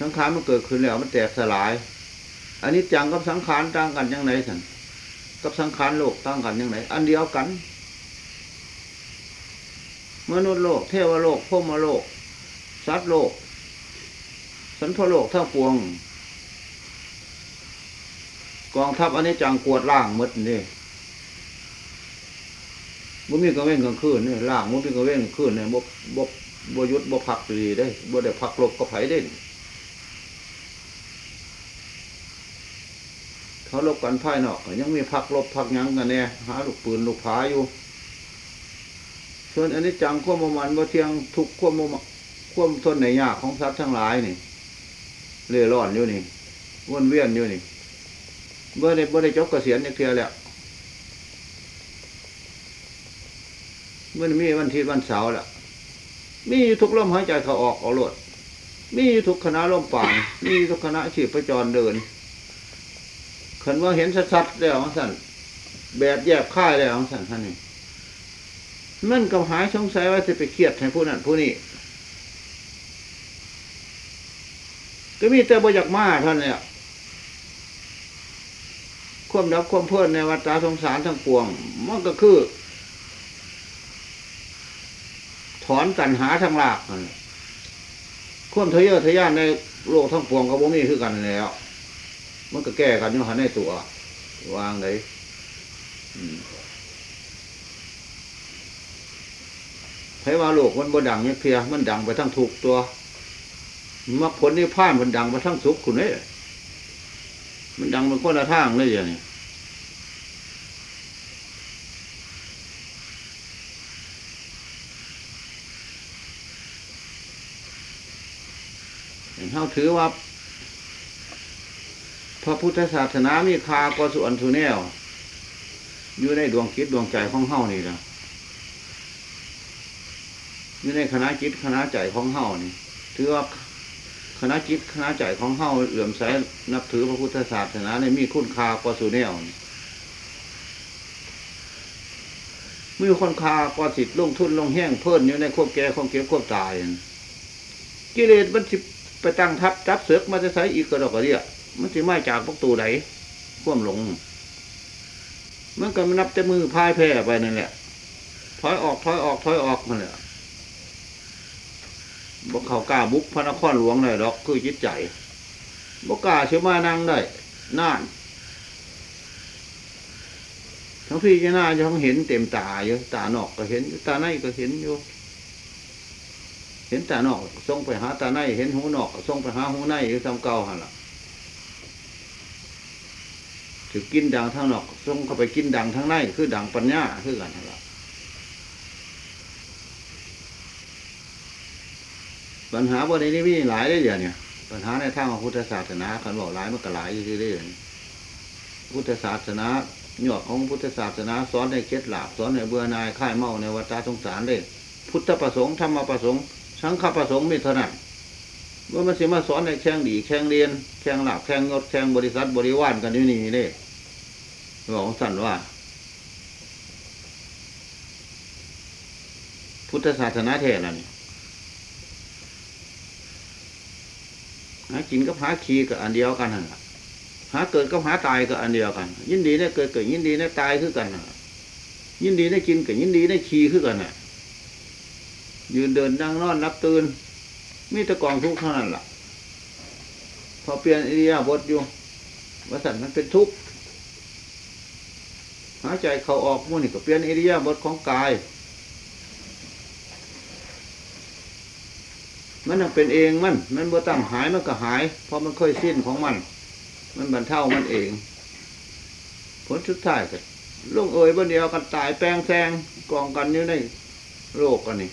สังขารมันเกิดขึ้นแล้วมันแตกสลาย อันนี้จังกับสังขารต่างกันยังไงสันกับสังขารโลกต่างกันยังไงอันเดียวกัน มนุษย์โลก เทวโลกพรหมโลก สัตว์โลก สันพโลกทั้งปวง กองทัพอันนี้จังกวดล่างหมดนี่บ่มีกระเว้นกลางคืนนี่ล่างบ่มีกระเว้นกลางคืนเนี่ยบ่บ่บ่ยุดบ่พักดีได้บ่ได้พักลบก็ไผได้เขาลบกันภายนอกยังมีพักลบพักยังกันแน่หาลูกปืนลูกผาอยู่ ส่วนอันนี้จังควบมมันบ่เที่ยงทุกควบมควบทนในยากของสัตว์ทั้งหลายนี่เล่ร่อนอยู่นี่วนเวียนอยู่นี่บ่อได้บ่อได้จบเกษียณจักเทื่อแล้วเมันมีวันที่วันเสาร์แล้วมีอยู่ทุกลมหายใจเขาออกเอาโลดมีอยู่ทุกคณะลมป่านมีทุกคณะชีพประจรเดินขันว่าเห็นชัดๆแล้วของสันแบบแยบค่ายแล้วของสันท่านนี่ มันก็หายสงสัยว่าจะไปเครียดให้ผู้นั้นผู้นี้ก็มีแต่บอยากมาท่านเนี่ยควมดับควมเพื่อนในวัฏสงสารทั้งปวง มันก็คือ ถอนตัณหาทั้งหลากนั่นควมทะเยอทะยานในโลกทั้งปวงก็บ่มีคือกันแล้ว มันก็แก้กันอยู่หันในตัว วางเลย อืมไผว่าโลกมันบ่ดังเนี่ยเพียมันดังไปทั้งถูกตัวมรรคผลนิพพานมันดังไปทั้งสุขคุณเนี่ยมันดังเป็นคนละทางเลยอย่างนี้เห็นเขาถือว่า พระพุทธศาสนามีคากว่าส่วนสุแนวอยู่ในดวงคิดดวงใจของเฮานี่นะ อยู่ในคณะจิตคณะใจของเฮานี่ถือว่าคณะจิตคณะใจของเฮาเหลื่อมใสนับถือพระพุทธศาสนาในมีคุณค่ากว่าสุแนวนี่มีคนคากว่าสิทธิ์ลงทุนลงแห้งเพิ่นอยู่ในควบแก่ควบเก็บควบตายกิเลสมันสิไปตั้งทับจับเสือกมาจะใช้อีกกระดอกกระเดียมันสิมาจากพวกตูไหนควมหลงมันก็มันนับแต่มือพายแพ้ไปนั่นแหละถอยออกถอยออกถอยออกมันแหละ บอกเขากล้าบุกพระนครหลวงเลยดอกคือจิตใจบอกกล้าเชื่อมานั่งได้น่านทั้งพี่จะน่าจะทั้งเห็นเต็มตาอยู่ตาหนอกก็เห็นอยู่ตาในก็เห็นอยู่ เห็นตาหนอกส่งไปหาตาในเห็นหูหนอกส่งไปหาหูในอยู่ทำเก่าหันละถือกินดังทางหนอกส่งเข้าไปกินดังทางในคือดังปัญญาคือกันนั่นละ ปัญหาบนนี้มีหลายได้เดียวเนี่ย ปัญหาในทางของพุทธศาสนาคันบอกหลายมันก็หลายที่เรื่อยพุทธศาสนาหยอดของพุทธศาสนาสอนในเคล็ดลับสอนในเบื่อนายค่ายเมาในวัฏสงสารเลยพุทธประสงค์ธรรมประสงค์สังฆประสงค์มีเท่านั้นว่ามันสิมาสอนในแข่งดีแข่งเรียนแข่งหลับแข่งงดแข่งบริษัทบริวารกันอยู่นี่เลยบอกสั่นว่า พุทธศาสนาแท้นั่น หากินกับหาขี่กับอันเดียวกันนั่นล่ะหาเกิดกับหาตายกับอันเดียวกัน ยินดีได้เกิดเกิดยินดีได้ตายคือกันนะยินดีได้กินกับยินดีได้ขี่คือกันน่ะ ยืนเดินนั่งนอนนับตื่นมีตะกองทุกข์เท่านั้นล่ะ พอเปลี่ยนอิริยาบถอยู่ว่าสันมันเป็นทุกข์หายใจเขาออกมุ่นี่ก็เปลี่ยนอิริยาบถของกาย มันยังเป็นเองมัน มันบ่ตั้งหายมันก็หาย เพราะมันค่อยสิ้นของมัน มันบรรเทามันเอง ผลสุดท้ายก็ลงเอยบนเดียวกันตายแปลงแซงกองกันอยู่ในโลกกันนี่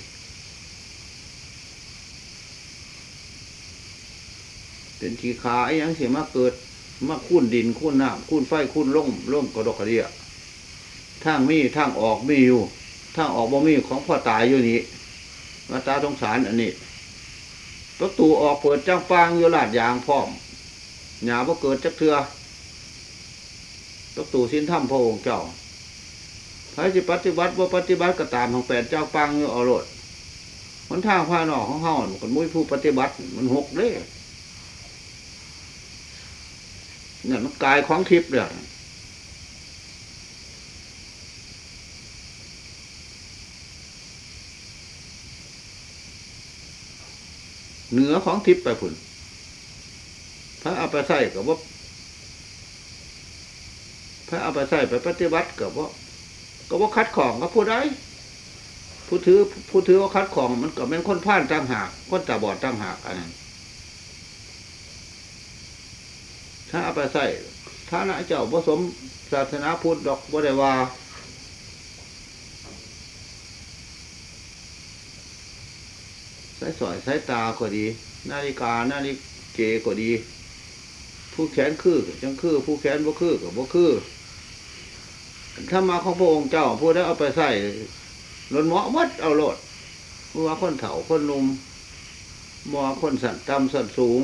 เป็นทีขาไอ้ยังเสียมาเกิด มาคุ้นดินคุ้นน้ำคุ้นไฟคุ้นล่มล่มกระดกกระเดียทางมีทางออกมีอยู่ทางออกบ่มีของพ่อตายอยู่นี่มาตาสงสารอันนี้ ระตูออกเปิดจ้างฟางอยู่ลาดยางพร้อมหยาบ่เกิดจักเทือประตูสิ้นถ้ำพระองค์เจ้าใครจะปฏิบัติบ่าปฏิบัติก็ตามของแปดเจ้าฟางอยู่อาโลดหนทางภายนอของเฮามันมุ้ยผู้ปฏิบัติ มันหกเด้เนี่ยมันกายของทิพย์เลย เหนือของทิพย์ไปพุ่นพระเอาไปใส่กับว่าพระเอาไปใส่ไปปฏิบัติกับว่าก็ว่าคัดของก็พูดได้ผู้ถือผู้ถือว่าคัดของมันก็เป็นคนพ่านต่างหากคนตาบอดต่างหากอันนั้นถ้าเอาไปใส่ถ้านะเจ้าผสมศาสนาพุทธดอกบ่ได้ว่า สอยใส่ตาก็ดี นาฬิกานาฬิเกก็ดี ผู้แขนคือจังคือ ผู้แขนบ่คือก็บ่คือถ้ามาของพระองค์เจ้าผู้ได้เอาไปใส่รถเหมาะมัดเอาโลดผู้ว่าคนเฒ่าคนนุ่มบ่ว่าคนสันต่ำสันสูง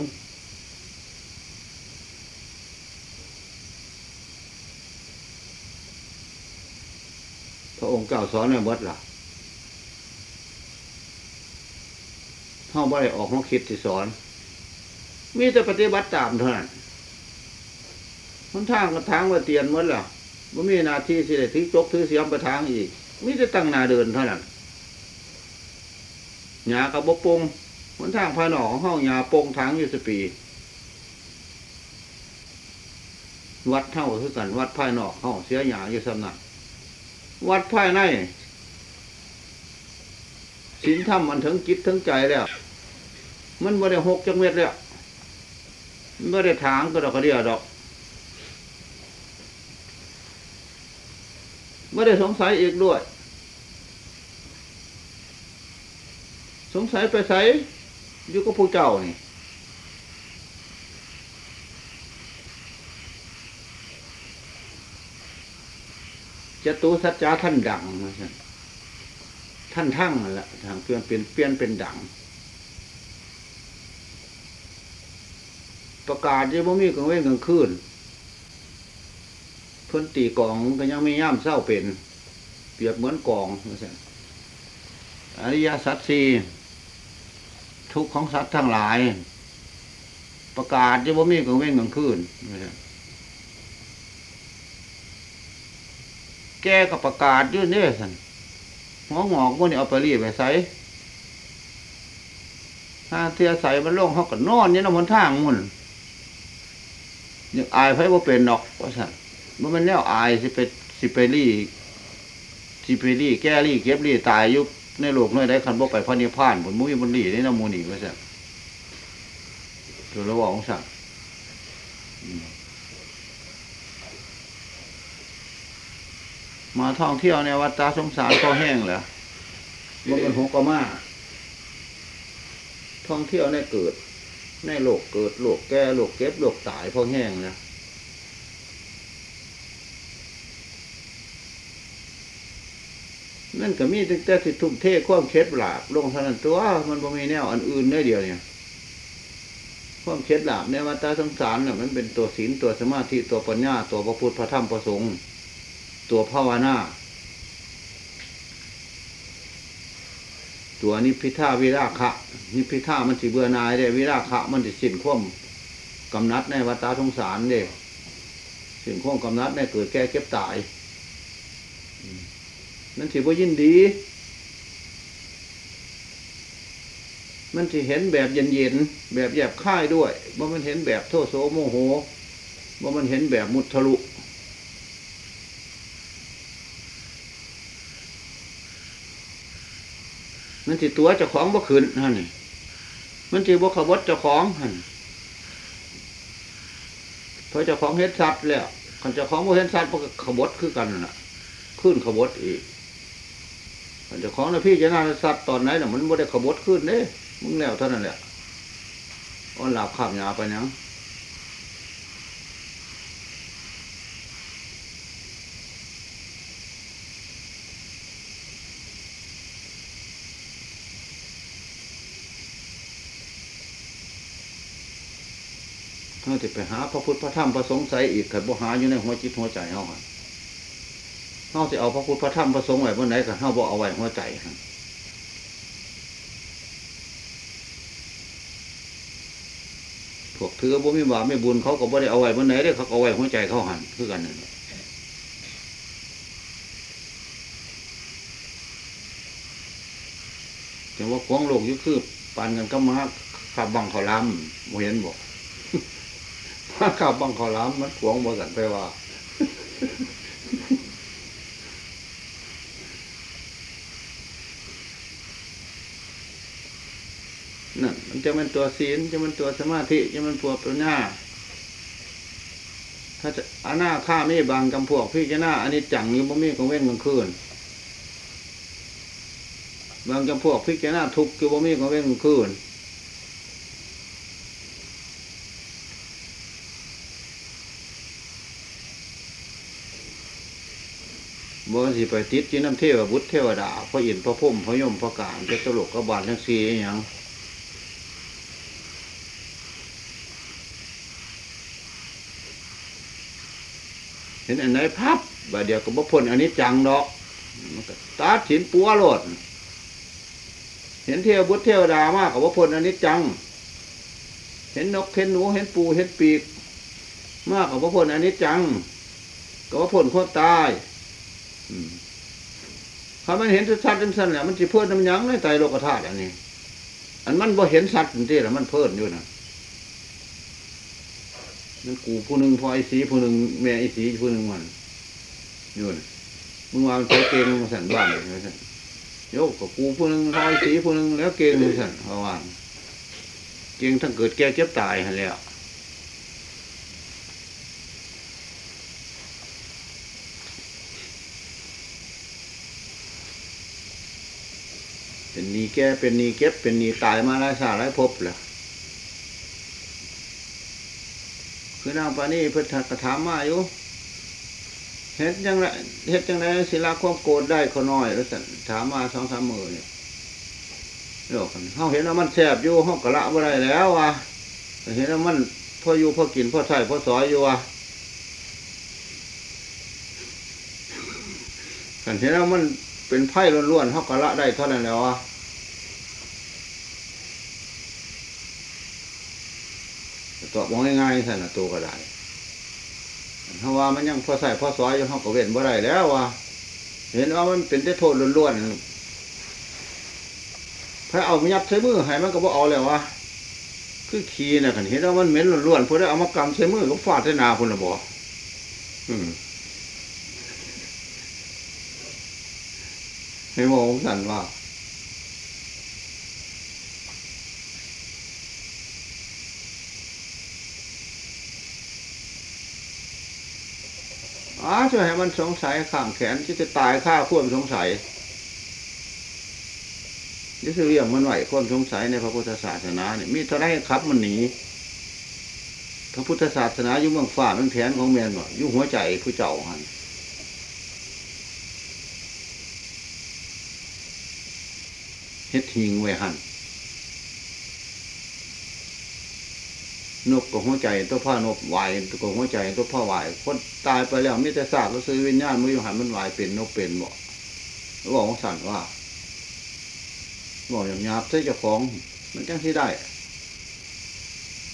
พระองค์เจ้าสอนในวัดล่ะ เท่าบ่ได้ออกมาคิดที่สอน มีแต่ปฏิบัติตามเท่านั้นหนทางกับทางว่าเตียนหมดล่ะว่ามีหนาที่สิได้ถือจกถือเสียมไปทางอีก มีแต่ตั้งหนาเดินเท่านั้นหยากับบปงหนทางภายนอกของห้องหยาปงทางอยู่สปี วัดเท่าคือกันวัดภายนอกห้องเสียหยาอยู่สำนักวัดภายใน ศีลธรรมมันถึงจิตถึงใจแล้ว มันไม่ได้หกจังเม็ดแล้วมันไม่ได้ถางก็ดอกกระเดียดอกไม่ได้สงสัยอีกด้วย สงสัยไปใส่อยู่กับผู้เจ้านี่จตุสัจจาท่านดังนะ ท่านทั้งนั่นแหละทางเปลี่ยนเป็นเปลี่ยนเป็นดัง ประกาศยังบ่มีกลางเว้นกลางคืนเพิ่นตีกองก็ยังไม่ย่ามเศร้าเป็น เปรียบเหมือนกองอริยสัจสี่ทุกของสัตว์ทั้งหลาย ประกาศยังบ่มีกลางเว้นกลางคืนแกก็ประกาศยู่เนี่ยสัน หัวหงอกมันเอาไปรีบไปใส่ถ้าเทียใส่มันโล่งเขาก็นอนเนี่ยนะมันทางมันยังอายไพ่ว่าเป็นดอกว่าสันมันมันแนวอายสิไปสิไปรี่สิไปรี่แก้รีเก็บรีตายยุบในโลกน้อยได้คันบ่ไปพระนิพพานบนมุ้ยบนรีนี่นะมูนี่ว่าสันตัวระว่างสัน มาท่องเที่ยวในวัดตาสงสารก็แห้งแล้วมันเป็นหกกมาท่องเที่ยวในเกิด ในโลกเกิดโลกแก่โลกเก็บโลกตายพอแห้งแล้วนั่นก็มีตั้งแต่สิทุ่มเทความเคล็ดหลาบลงเท่านั้นตัวมันบ่มีแนวอันอื่นได้เดียวเนี่ยความเคล็ดหลาบในวัฏสงสารเนี่ยมันเป็นตัวศีลตัวสมาธิตัวปัญญาตัวพระพุทธพระธรรมพระสงฆ์ ตัวภาวนาตัวนิพพิทาวิราคะ นิพพิทามันสิเบื่อนายเด้วิราคะ มันสิสิ้นความกำนัดในวัฏสงสารเด้สิ้นความกำนัดในเกิดแก่เก็บตาย นั่นสิบ่ยินดี มันสิเห็นแบบเย็นๆแบบแยบค่ายด้วยว่ามันเห็นแบบโทโสโมโหว่ามันเห็นแบบมุทะลุ มันสิตัวเจ้าของบ่ขืนฮะนี่มันสิบ่ขบฏเจ้าของฮะนี่เพราะเจ้าของเห็นสัตว์แล้วคันเจ้าของบ่เห็นสัตว์มันก็ขบฏคือกันนั่นน่ะขึ้นขบฏอีกคันเจ้าของนะพี่จะน่าสัตว์ตอนไหนน่ะมันบ่ได้ขบฏขึ้นเด้มึงแล้วเท่านั้นแหละอ่อนหลับขับยาไปยัง เขาจะไปหาพระพุทธพระธรรมพระสงฆ์ใส่อีกขันบ่หาอยู่ในหัวจิตหัวใจเฮาหันเฮาสิเอาพระพุทธพระธรรมพระสงฆ์ไว้บนไหนกันเฮาบ่เอาไว้หัวใจหั่นพวกถือบ่มีบาปไม่บุญเขาก็บ่ได้เอาไว้บนไหนเด้เขาก็เอาไว้หัวใจเขาหันคือกันนั่นแต่ว่าของโลกยุคือปานกันก็มาขับบังเขาล้ำบ่เห็นบอก มาขับบังขาล้ำมันขวงบ่สันไปว่านั่นมันจะเป็นตัวศีลจะเป็นตัวสมาธิจะเป็นตัวปัญญาถ้าจะอาณาข้าไมีบางจำพวกพี่จะหน้าอันนี้จังอยู่บ่มีกลางเว้นกลางคืนบางจำพวกพี่จะหน้าทุกข์อยู่บ่มีกลางเว้นกลางคืน บ่สิไปติดจีน้ำเทวบุตรเทวดาพระอินทร์พระพุ่มพระยมพระกาลเจ้าตลกกบาลทั้งสี่อย่างเห็นอันไหนพับบาเดียวก็บ่พ้นอันนี้จังดอกมันก็ตัดถินปัวโลดเห็นเทวบุตรเทวดามากกับว่าพ้นอันนี้จัง เห็นนกเห็นหนูเห็นปูเห็นปีก มากกับว่าพ้นอันนี้จังก็ว่าพ้นคนตาย ถ้ามันเห็นชัดๆจังสั้นแหละมันจะเพิ่นน้ำยังในใจโลกธาตุอันนี้ อันมันบ่เห็นสัตว์จริงๆแล้วมันเพิ่นอยู่นะนั่นกูผู้หนึ่งพอไอ้สีผู้หนึ่งแม่ไอ้สีผู้หนึ่งมันอยู่น่ะมึงว่ามันใช้เกงมาสั่นบ้านเลยสันโยกกับกูผู้หนึ่งพอไอ้สีผู้หนึ่งแล้วเกงมาสั่นเพราะว่าเกงทั้งเกิดแก่เจ็บตายหันแล้ว เป็นนีแก่เป็นนีเก็บ เป็นนีตายมาหลายชาติหลายภพแหละคือนางปานี่เพิ่นกระถามมาอยู่เฮ็ดจังไรเฮ็ดจังไรศิลาความโกรธได้เขน้อยแล้วถามมาสองสามมือเนี่ยโลกกันเฮาเห็นว่ามันแสบอยู่เฮากะละบ่ได้แล้วว่ะเห็นว่ามันพออยู่พอกินพอใช้พอสอยอยู่ว่ะกันเห็นว่ามันเป็นไพ่ล้วนๆเฮากะละได้เท่านั้นแล้วว่ะ ตอบ ว่าง่ายๆสั่นน่ะตัวก็ได้เพราะว่ามันยังพอใส่พอซอยอยู่ห้องก็เว้นบ่ได้แล้วว่าเห็นว่ามันเป็นแต่โทษล้วนๆถ้าเอามายัดใช้มือให้มันก็บ่เอาแล้ววะคือขี้น่ะกันเห็นว่ามันเหม็นล้วนๆพอได้เอามากำใช้มือก็ฟาดใส่นาพุ่นละบ่อืมให้มองสั่นว่า อ๋อช่วยให้มันสงสัยข้างแขนที่จะตายข้าควมสงสัยนี่คือเรื่องมันไหวความสงสัยในพระพุทธศาสนาเนี่ยมีเท่าไรครับมันหนีพระพุทธศาสนาอยู่เมืองฝ่าเมืองแขนของแมนบ่อยู่หัวใจผู้เจ้าหันเฮ็ดหิงไว้หัน นกกับหัวใจตัวผ้านกไหวตัวกับหัวใจตัวผ้าไหวคนตายไปแล้วมิแต่ซากก็ซื้อวิญญาณมืออยู่หันมันไหวเป็นนกเป็นบ่บอกของสันว่าบอกอย่างยาบใช่เจ้าของ มันจังที่ได้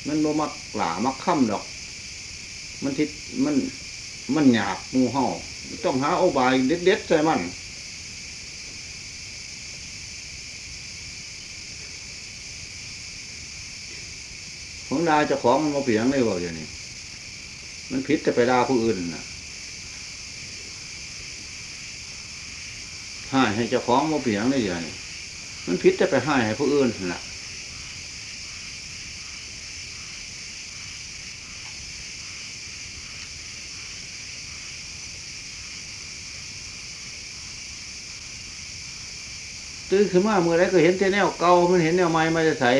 มันบ่มักหลามักค่ำดอก มันทิศมันมันหยาบมูห่าต้องหาเอบายเด็ดๆใส่มัน ของดาเจ้าของมันมาเปลี่ยนเลยว่าอย่างนี้มันผิดแต่ไปด่าผู้อื่นนะให้ให้เจ้าของมาเปลี่ยนเลยอย่างนี้มันผิดแต่ไปให้ให้ผู้อื่นน่ะตื่นขึ้นมาเมื่อไรก็เห็นแต่แนวเก่ามันเห็นแนวใหม่มาจะใส่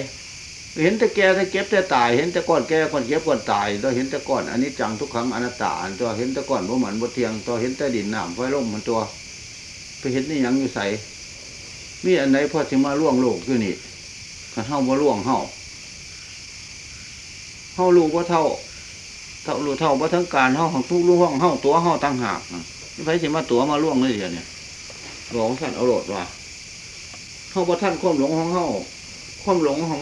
เห็นแต่แก่แต่เก็บแต่ตาย เห็นแต่ก้อนแก่ก้อนเก็บก้อนตายตัวเห็นแต่ก้อนอันนี้จังทุกครั้งอนัตตาตัวเห็นแต่ก้อนบ่เหมือนบ่เทียงตัวเห็นแต่ดินน้ำไฟลมมันตัว ไปเห็นนี่ยังอยู่ใส่มีอันไหนพอสิมาล่วงโลกอยู่นี่ขันเฮาบ่ล่วงเฮาเฮารู้ว่าเท่าเท่ารู้เท่าว่าทั้งการเฮาของทุกล่วงเฮาตัวเฮาตั้งหากนี่ไผสิมาตัวมาล่วงเลยเดี๋ยวนี้หลวงสั่นเอาโลดว่าเข้าบ่ท่านความหลงของเข้าความหลงของ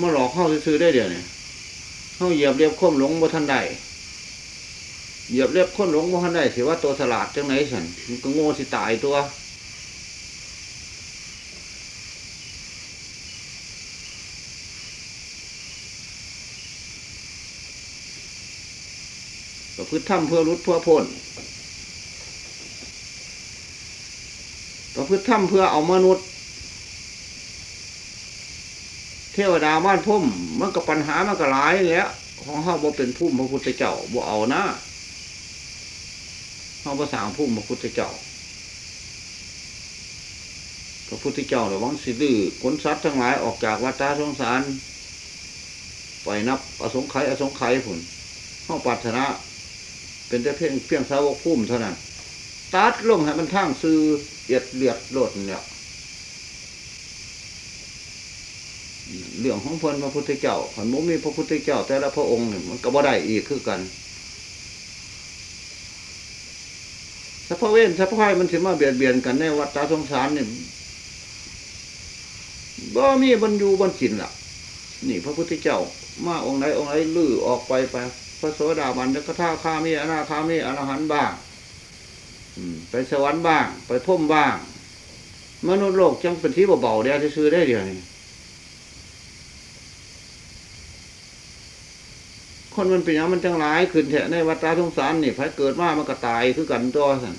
มาหลอกเข้าซื้อได้เดี๋ยวนี้เข้าเหยียบเรียบความหลงบ่ท่านได้เหยียบเรียบความหลงบ่ท่านได้ถือว่าตัวสลาดจังไหนสันมันก็โง่สิตายตัวก็พืชถ้ำเพื่อรุดเพื่อพ้นประพฤติธรรมเพื่อเอามนุษย์ เทวดาบ้านพุ่มมันก็ปัญหามันก็หลายแล้วของเฮาบ่เป็นพุ่มพระพุทธเจ้าบ่เอานะเฮาบ่สร้างพุ่มพระพุทธเจ้าพระพุทธเจ้าระวังสิดื้อขนสัตว์ทั้งหลายออกจากวัฏสงสารปล่อยนับอสงไขยอสงไขยผุนเฮาปรารถนาเป็นแต่เพียงเพียงสาวกพุ่มเท่านั้นตัดลงให้มันทั้งซื้อเอียดเลียดโลดเนี่ย เรื่องของเพิ่นพระพุทธเจ้าขันมุมีพระพุทธเจ้า แต่ละพระองค์เนี่ยมันก็บ่ได้อีกคือกันสัพพะเวนสัพพะไพมันสิมาเบียดเบียนกันในวัฏฏะสงสารเนี่ยบ่มีบรรยูบรรจินล่ะ นี่พระพุทธเจ้า มาองค์ไหนองค์ไหนลื้อออกไปไปพระโสดาบันแล้วก็ท่าข้ามีอนาคามีอรหันบ้างอืมไปสวรรค์บ้าง ไปพุ่มบ้าง มนุษย์โลกจังเป็นที่เบาๆเดียวซื้อได้เดียวนี่ คนมันเป็นอย่างมันจังหลายขึ้นแถะในวัฏสงสารนี่พายเกิดมามันก็ตายคือกันตัวสัน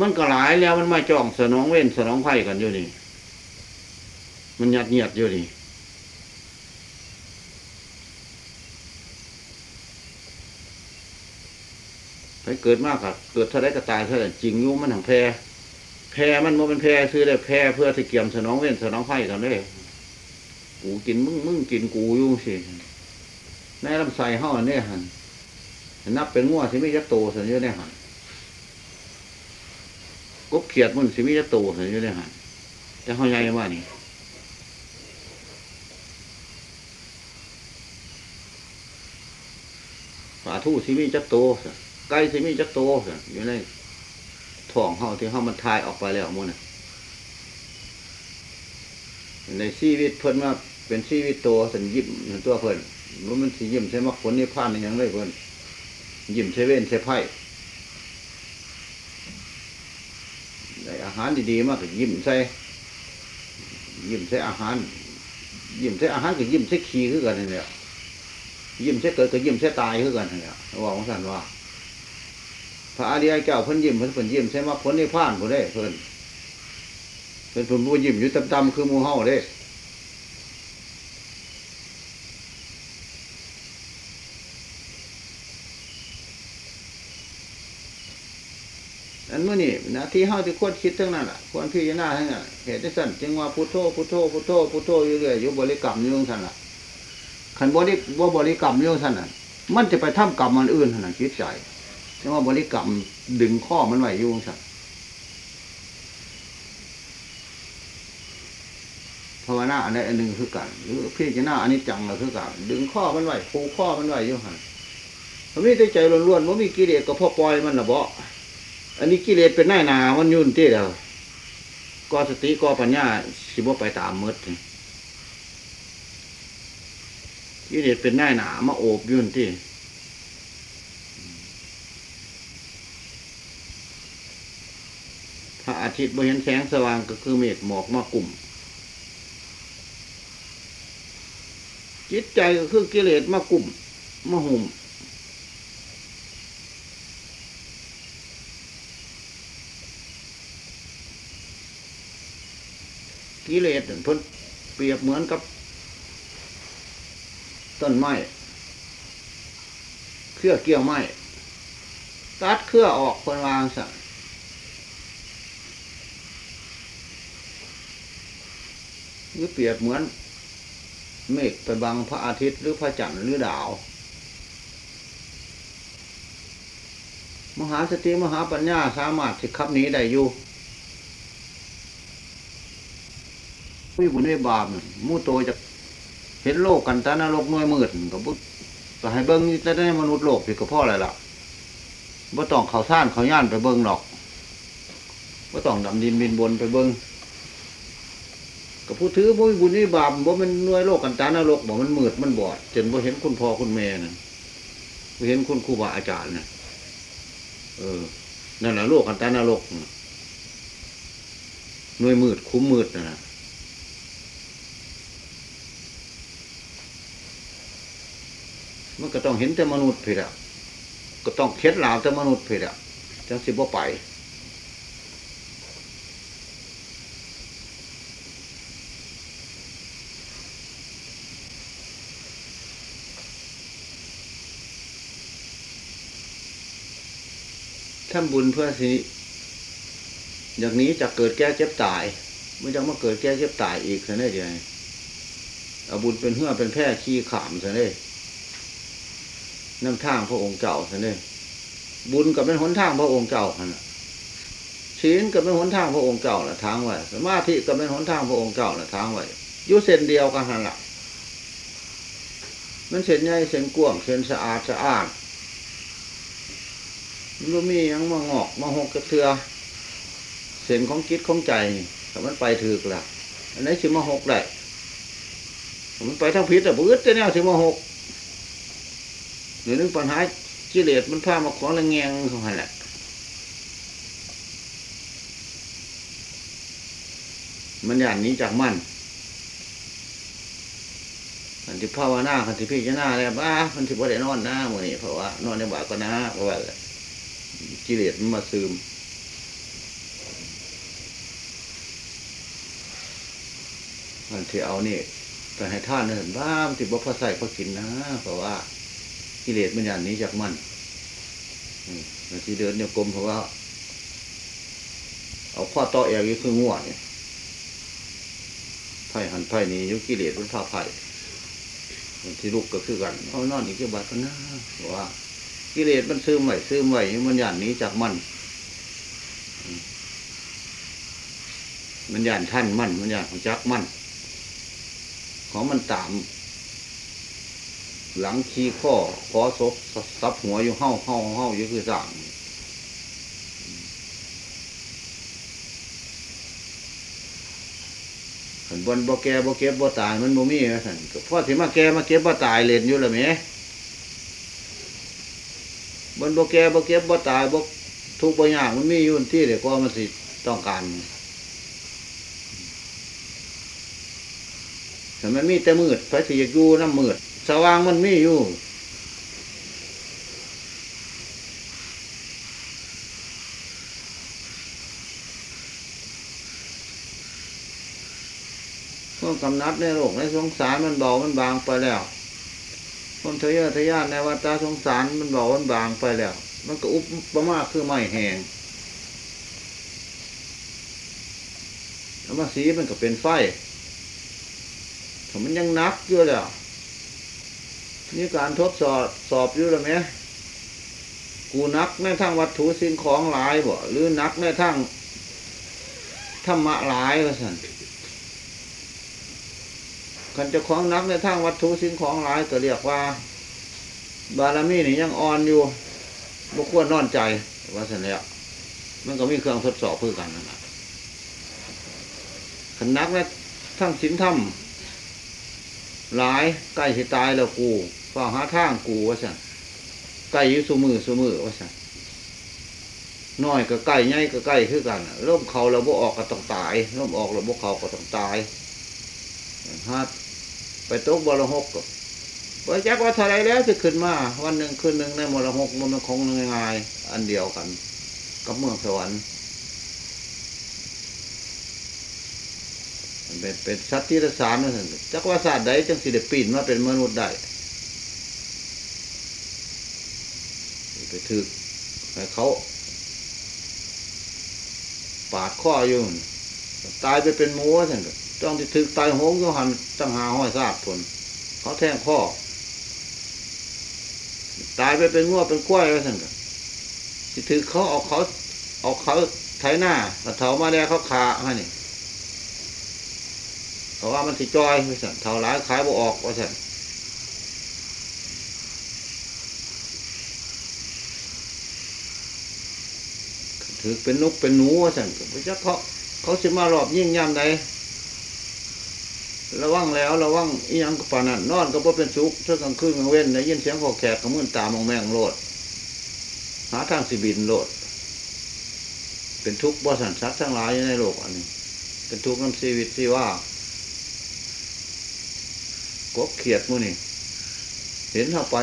มันก็หลายแล้วมันมาจ้องสนองเว้นสนองไพ่กันอยู่นี่ มันหยัดเยียดอยู่นี่ไปเกิดมากครับเกิดเท่าไรก็ตายเท่านั้นจริงยุ่มันถังแพรแพรมันมันเป็นแพรซื้อได้แพรเพื่อที่เกี่ยมสนองเว้นสนองไฟกันเลยกูกินมึงมึงกินกูอยุ่งสิ ในลำไส้ห่อเนี่ยหันนับเป็นง้วสิม่ยักโตสัญญาเนี่ยหันกบเขียดมันสิม่ยักโตสัญญาเนี่ยหันจะห่องใหญ่มากนี่ฝาทู่สิมีจักโตไก่สิมีจักโตสิอยู่ในท้องเฮาที่เฮามันทายออกไปแล้วหมุ่นน่ะในชีวิตเพิ่นมาเป็นชีวิตโตสันยิ้มตัวเพิ่น รู้มันสิยิ้มใช่มักผลนิพพานอย่างเลยเพิ่นยิ้มใช้เว้นใช้ไพ่ได้อาหารดีๆมากก็ยิ้มใส่ยิ้มใส่อาหาร ยิ้มใส่อาหารก็ยิ้มใส่ขี้คือกันนี่แหละยิ้มใส่เกิดก็ยิ้มใส่ตายคือกันนี่แหละว่าของสันว่า พระอาริยเจ้าเพิ่นยิ้มเพิ่นเพิ่นยิ้มใช่ไหมผลนิพพานผู้ได้เพิ่นเพิ่นเพิ่นผู้ยิ้มอยู่ต่ำๆคือหมูเฮาเด้อั นะที่เฮาที่ควรคิดทั้งนั้นอะควรพิจารณาทั้งนั้นเหตุที่สั่นจึงว่าพุทโธพุทโธพุทโธพุทโธอยู่เรื่อยอยู่บริกรรมอยู่ท่านล่ะขันบริว่าบริกรรมอยู่ท่านน่ะมันจะไปทำกรรมมันอื่นท่านน่ะคิดใจใช่ว่าบริกรรมดึงข้อมันไว้อยู่สัตว์พาวนาอันใดอันหนึ่งคือกันหรือพิจารณาอันนี้จังก็คือกันดึงข้อมันไว้ผูกข้อมันไว้อยู่หันมันไม่ได้ใจล้วนๆว่ามีกิเลสก็พ่อปล่อยมันนะเบ่ อันนี้กิเลสเป็นหน้าหนามันยุ่นที่เดียวก็สติก็ปัญญาสิบ่ไปตามมืดกิเลสเป็นหน้าหนามาโอบยุ่นที่พระอาทิตย์บ่เห็นแสงสว่างก็คือเมฆหมอกมากลุ่ม จิตใจก็คือกิเลสมากลุ่มมาหุ่ม กิเลสเพิ่นเปรียบเหมือนกับ ต้นไม้เครือเกี่ยวไม้ตัดเครือออกเพิ่นวางสั่หรือเปรียบเหมือน เมฆไปบังพระอาทิตย์หรือพระจันทร์หรือดาว มหาสติมหาปัญญาสามารถสิขับนี้ได้อยู่ ผู้บุญไม่บาปน่ะหมู่โตจะเห็นโลกกันตานรกน้อยมืดก็บุก็ให้เบิ้งแต่ได้มนุษย์โลกพี่ก็พ่ออะไรล่ะบ่ต้องเขาซ่านเขาย่านไปเบิ้งหรอกบ่ต้องดำดินบินบนไปเบิ้งก็ผู้ถือบ่มีบุญนี่บาปบ่มันน่วยโลกกันตานรกบ่มันมืดมันบอดจนบ่เห็นคุณพ่อคุณแม่น่ะบ่เห็นคุณครูบาอาจารย์น่ะเออนั่นแหละโลกกันตานรกน่ะหน่วยมืดคุ้มมืดน่ะนะ มันก็ต้องเห็นแต่มนุษย์ผิดอะก็ต้องเคล็ดลาวแต่มนุษย์ผิดอะจังสิบ่ไปทำบุญเพื่อสิอย่างนี้จะเกิดแก้เจ็บตายไม่ต้องมาเกิดแก้เจ็บตายอีกซะเน่ยเดี๋ยวนี้เอาบุญเป็นเหื่อเป็นแพร่ขี้ขามซะเนี่ น้ำทางพระองค์เจ้าซะเนี่ยบุญกับเป็นหนทางพระองค์เจ้าขนาดศีลกับเป็นหนทางพระองค์เจ้าละทางไว้สมาธิกับเป็นหนทางพระองค์เจ้าละทางไว้ยู่เส้นเดียวกันหันละมันเส้นใหญ่เส้นกว้างเส้นสะอาดสะอาดมันมียังมางอกมาหกกระเทือเส้นของจิตของใจนี่มันไปถือกละอันไหนสิมาหกได้มันไปทางผิดแต่บื้อแต่แนวสิมาหก รือนึงปัญหากิเลสมันพามาของระแงงเขาหันแหละมันอย่างนี้จากมันคันที่ภาวนาคันที่พิจารณาแล้วบ้ามันที่บ่ได้นอนหน้ามื่อนี้เพราะว่านอนในบ่าก็นะเพราะว่ากิเลสมันมาซึมมันที่เอานี่ไปให้ท่านเนี่ยบ้ามันติบ่พอใส่พอกินนะ เพราะว่า กิเลสมันอย่างนี้จากมันอืมมันที่เดินเนี่ยกลมเพราะว่า เอาข้อต่อเอวอยู่คือง่วเนี่ยไผ่หันไผ่นี้ยุกิเลสมันพาไผ่มันที่ลุกก็คือกันเอานอนอีกบาทก็นะเพราะว่า กิเลสมันซึมไหวซึมไหวมันย่านหนี้จากมันมันย่านท่านมันมันย่านของจักมันของมันตาม หลังขี้ข้อขอศพซับหัวอยู่เฮ้าเฮ้าเฮ้าอยู่คือสั่งขันบนบ่แก่บ่เก็บบ่ตายมันบ่มีนะท่านพ่อที่มาแก่มาเก็บบ่ตายเล่นอยู่ละแหมบนบ่แก่บ่เก็บบ่ตายบ่ทุกบ่ยากมันมีอยู่ที่เดี๋ยวก็มันสิต้องการแต่มันมีแต่มืดไฟสิยากอยู่น้ำมืด สว่างมันมีอยู่พวกกำนัดในโลกในสงสารมันเบามันบางไปแล้วคนทะเยอทะยานในวัฏสงสารมันเบอกมันบางไปแล้ว มันก็อุปประมาคือไม้แหงแล้วมาสีมันก็เป็นไฟถ้ามันยังนักอยู่แล้ว นี่การทดสอบสอบอยู่แล้วไหมกูนักในทางวัตถุสิ่งของหลายบ่หรือนักในทางธรรมะหลายว่าสันคันจะของนักในทางวัตถุสิ่งของหลายก็เรียกว่า บารมีนี่ยังอ่อนอยู่บุควรนอนใจว่าสันแล้วมันก็มีเครื่องทดสอบเพื่อกันนั่นแหละขันนักในทั้งศีลธรรมหลายใกล้สิตายแล้วกู ฝ่าหาทางกูว่าสั่นใกล้อยุสมือสมือว่าสั่นน้อยก็ใกล้ใหญ่ก็ใกล้คือกันร่มเขาเราบ่ออกก็ต้องตายร่มออกเราบ่เขาก็ต้องตายฮาไปตกบรหกก็บ่จักว่าเท่าไรแล้วจะขึ้นมาวันหนึ่งคืนหนึ่งในมรหกมันคงง่ายๆอันเดียวกัน กับเมืองสวรรค์เป็นเป็นสัตว์ที่รสารนั่นสิจักว่าศาสตร์ใดจังสิได้ปีนมาเป็นมนุษย์ได้ ไปถึกให้เขาปาดข้ออยู่นตายไปเป็นหมูสั่นก็ต้องที่ถึกตายโหงโยหันตั้งหาห้อยซาดผลเขาแทงข้อตายไปเป็นงัวเป็นกล้วยว่าสั่นก็ที่ถือเขาเอาเขาเอาเขาไถหน้าแล้วเถามาแล้วเขาขาให้นี่เพราว่ามันสิจอยว่าสั่นเถาหลายขายบ่ออกว่าสั่น ถือเป็นนกเป็นหนูว่าสั่นก็บ่จักเขาเขาสิมารอบยิ่งยามใดระวังแล้วระวังอียังก็ปานนั้นนอนก็บ่เป็นสุขเท่ากลางคืนกลางเว้นได้ยินเสียงขอแขกก็มื่นตามองแมงโลด หาทางสิบินโลด เป็นทุกข์บ่สันสัตว์ทั้งหลายอยู่ในโลกอันนี้ เป็นทุกข์น้ำชีวิตที่ว่ากบเขียดมูนี่เห็นเข้าไป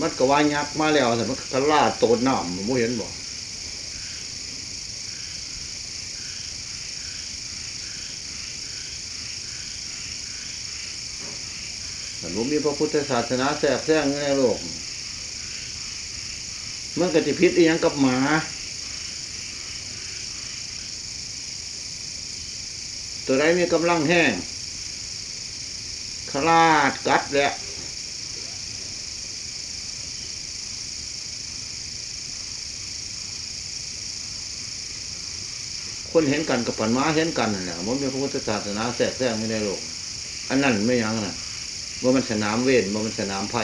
มันก็ว่ายักษ์มาแล้วแต่มันก็ล่าโตดน้ำมันบ่เห็นบ่แต่ ผมมีพระพุทธศาสนาแทรกแซงในโลก มันก็จะพิษอีหยังกับหมา ตัวใดมีกำลังแห้งขลาดกัดแหละคนเห็นกันกับปันม้าเห็นกันนั่ะมันมีพระพุทธศาสนาแทรกแซงไม่ในโลก อันนั้นไม่ยังนะ ว่ามันสนามเวทว่ามันสนามไพ่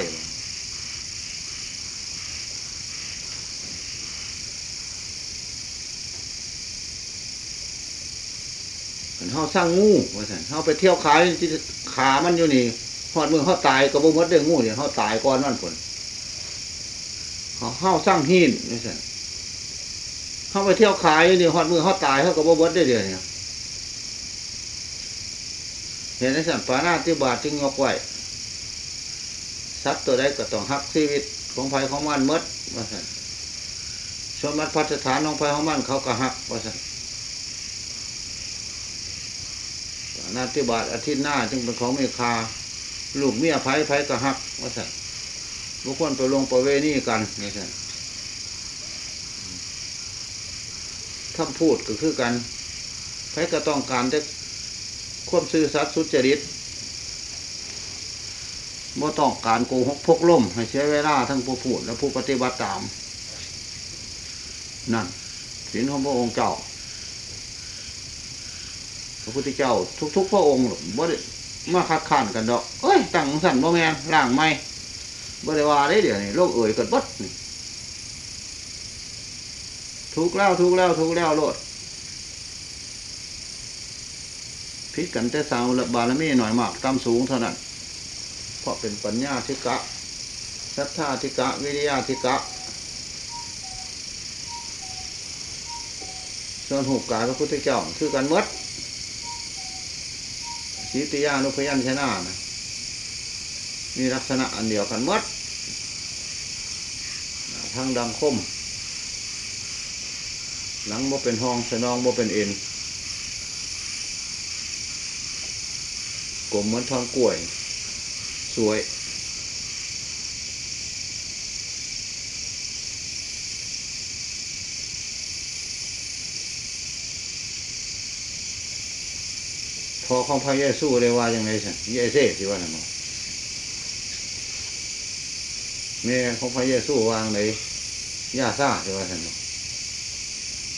เฮาสร้างงูว่าซั่นเฮาไปเที่ยวขายที่ขามันอยู่นี่ฮอดมือเฮาตายก็บ่มดเรื่องงูเนี่ยเฮาตายก่อนนั่นผลเฮาเฮาสร้างหินว่าซั่นเฮาไปเที่ยวขายอยู่นี่ฮอดมือเฮาตายเฮาก็บ่หมดได้เดือนเนี่ยเห็นไหมสั่นปานาติบาตจึงยกไว้ สัตว์ตัวใดก็ต้องฮักชีวิตของภัยของมันมดว่าซั่นสมัติพัฒฐานของภัยของมันเขาก็ฮักว่าซั่นนาติบาตอาทิตย์หน้าจึงเป็นของเมีค่าลูกเมียไผ่ไผ่กระหักว่าสันบุคคลไปลงประเวณีกันนี่สั่นคำพูดก็คือกันไผ่ก็ต้องการจะควบซื่อสัตย์สุจริต บ่ต้องการโกหกพกล่มให้เสียเวลาทั้งผู้พูดและผู้ปฏิบัติตาม นั่นศีลของพระองค์เจ้า พระพุทธเจ้า ทุก ๆ พระองค์บ่ได้มาคัดค้านกันดอกเอ้ยตั้งสั่นบ่แมนล่างไม่บ่ได้ว่าได้เดี๋ยวนี้โลกเอ่ยกันบดนี่ถูกแล้วถูกแล้วถูกแล้วโลดพิษกันแต่สาวบารมีหน่อยมากตามสูงเท่านั้น เพราะเป็นปัญญาธิกะศรัทธาธิกะ วิริยาธิกะ ส่วนหูกายพระพุทธเจ้าคือกันมดสีติยานุพยัญชนะนะมีลักษณะอันเดียวกันมดทั้งดังคม หลังบ่เป็นห้องสนองบ่เป็นเอ็นกลมเหมือนทองกล้วย สวย พอของพระเยซูเลยว่าอย่างไรสิเยเซ่สิว่าทำไมแม่ของพระเยซูวางไหนยาซ่าสิว่าทำไม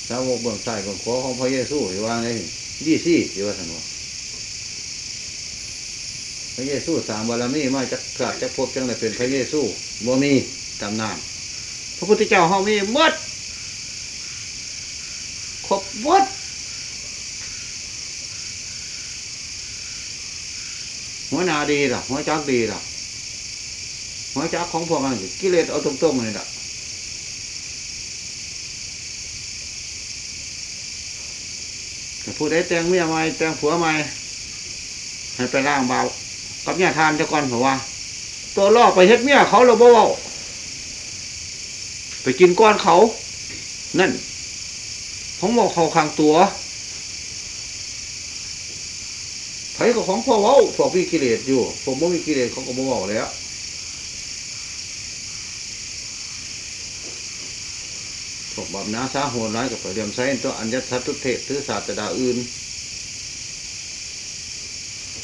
สาวกเบื้องใต้เบื้องขวาของพระเยซูสิวางไหนยี่ซี่สิว่าทำไม พระเยซูสามบารมีมาจากกาดจากภพจังเลยเป็นพระเยซูบ่มีตำนานพระพุทธเจ้าเฮามีมดครบหมดหัวนาดีล่ะ หัวจักดีล่ะ หัวจักของพวกนั้นกิเลสเอาตรงๆเลยล่ะผู้ใดแต่งเมียใหม่แต่งผัวใหม่ให้ไปล่างเบา กับเมียทานเจ้าก่อนเพราะว่าตัวล่อไปเฮ็ดเมียเขาเราบ่เว้าไปกินก้อนเขา นั่นของบอกเขาข้างตัวไผก็ของพ่อเว้าพวกมีกิเลสอยู่ ผมบ่มีกิเลสเขาก็บ่เว้าแล้วพวกบาปนาสาโหดร้ายกับไปเรียมไซน์ตัวอัญญสัตตุเทศหรือศาสตราอื่น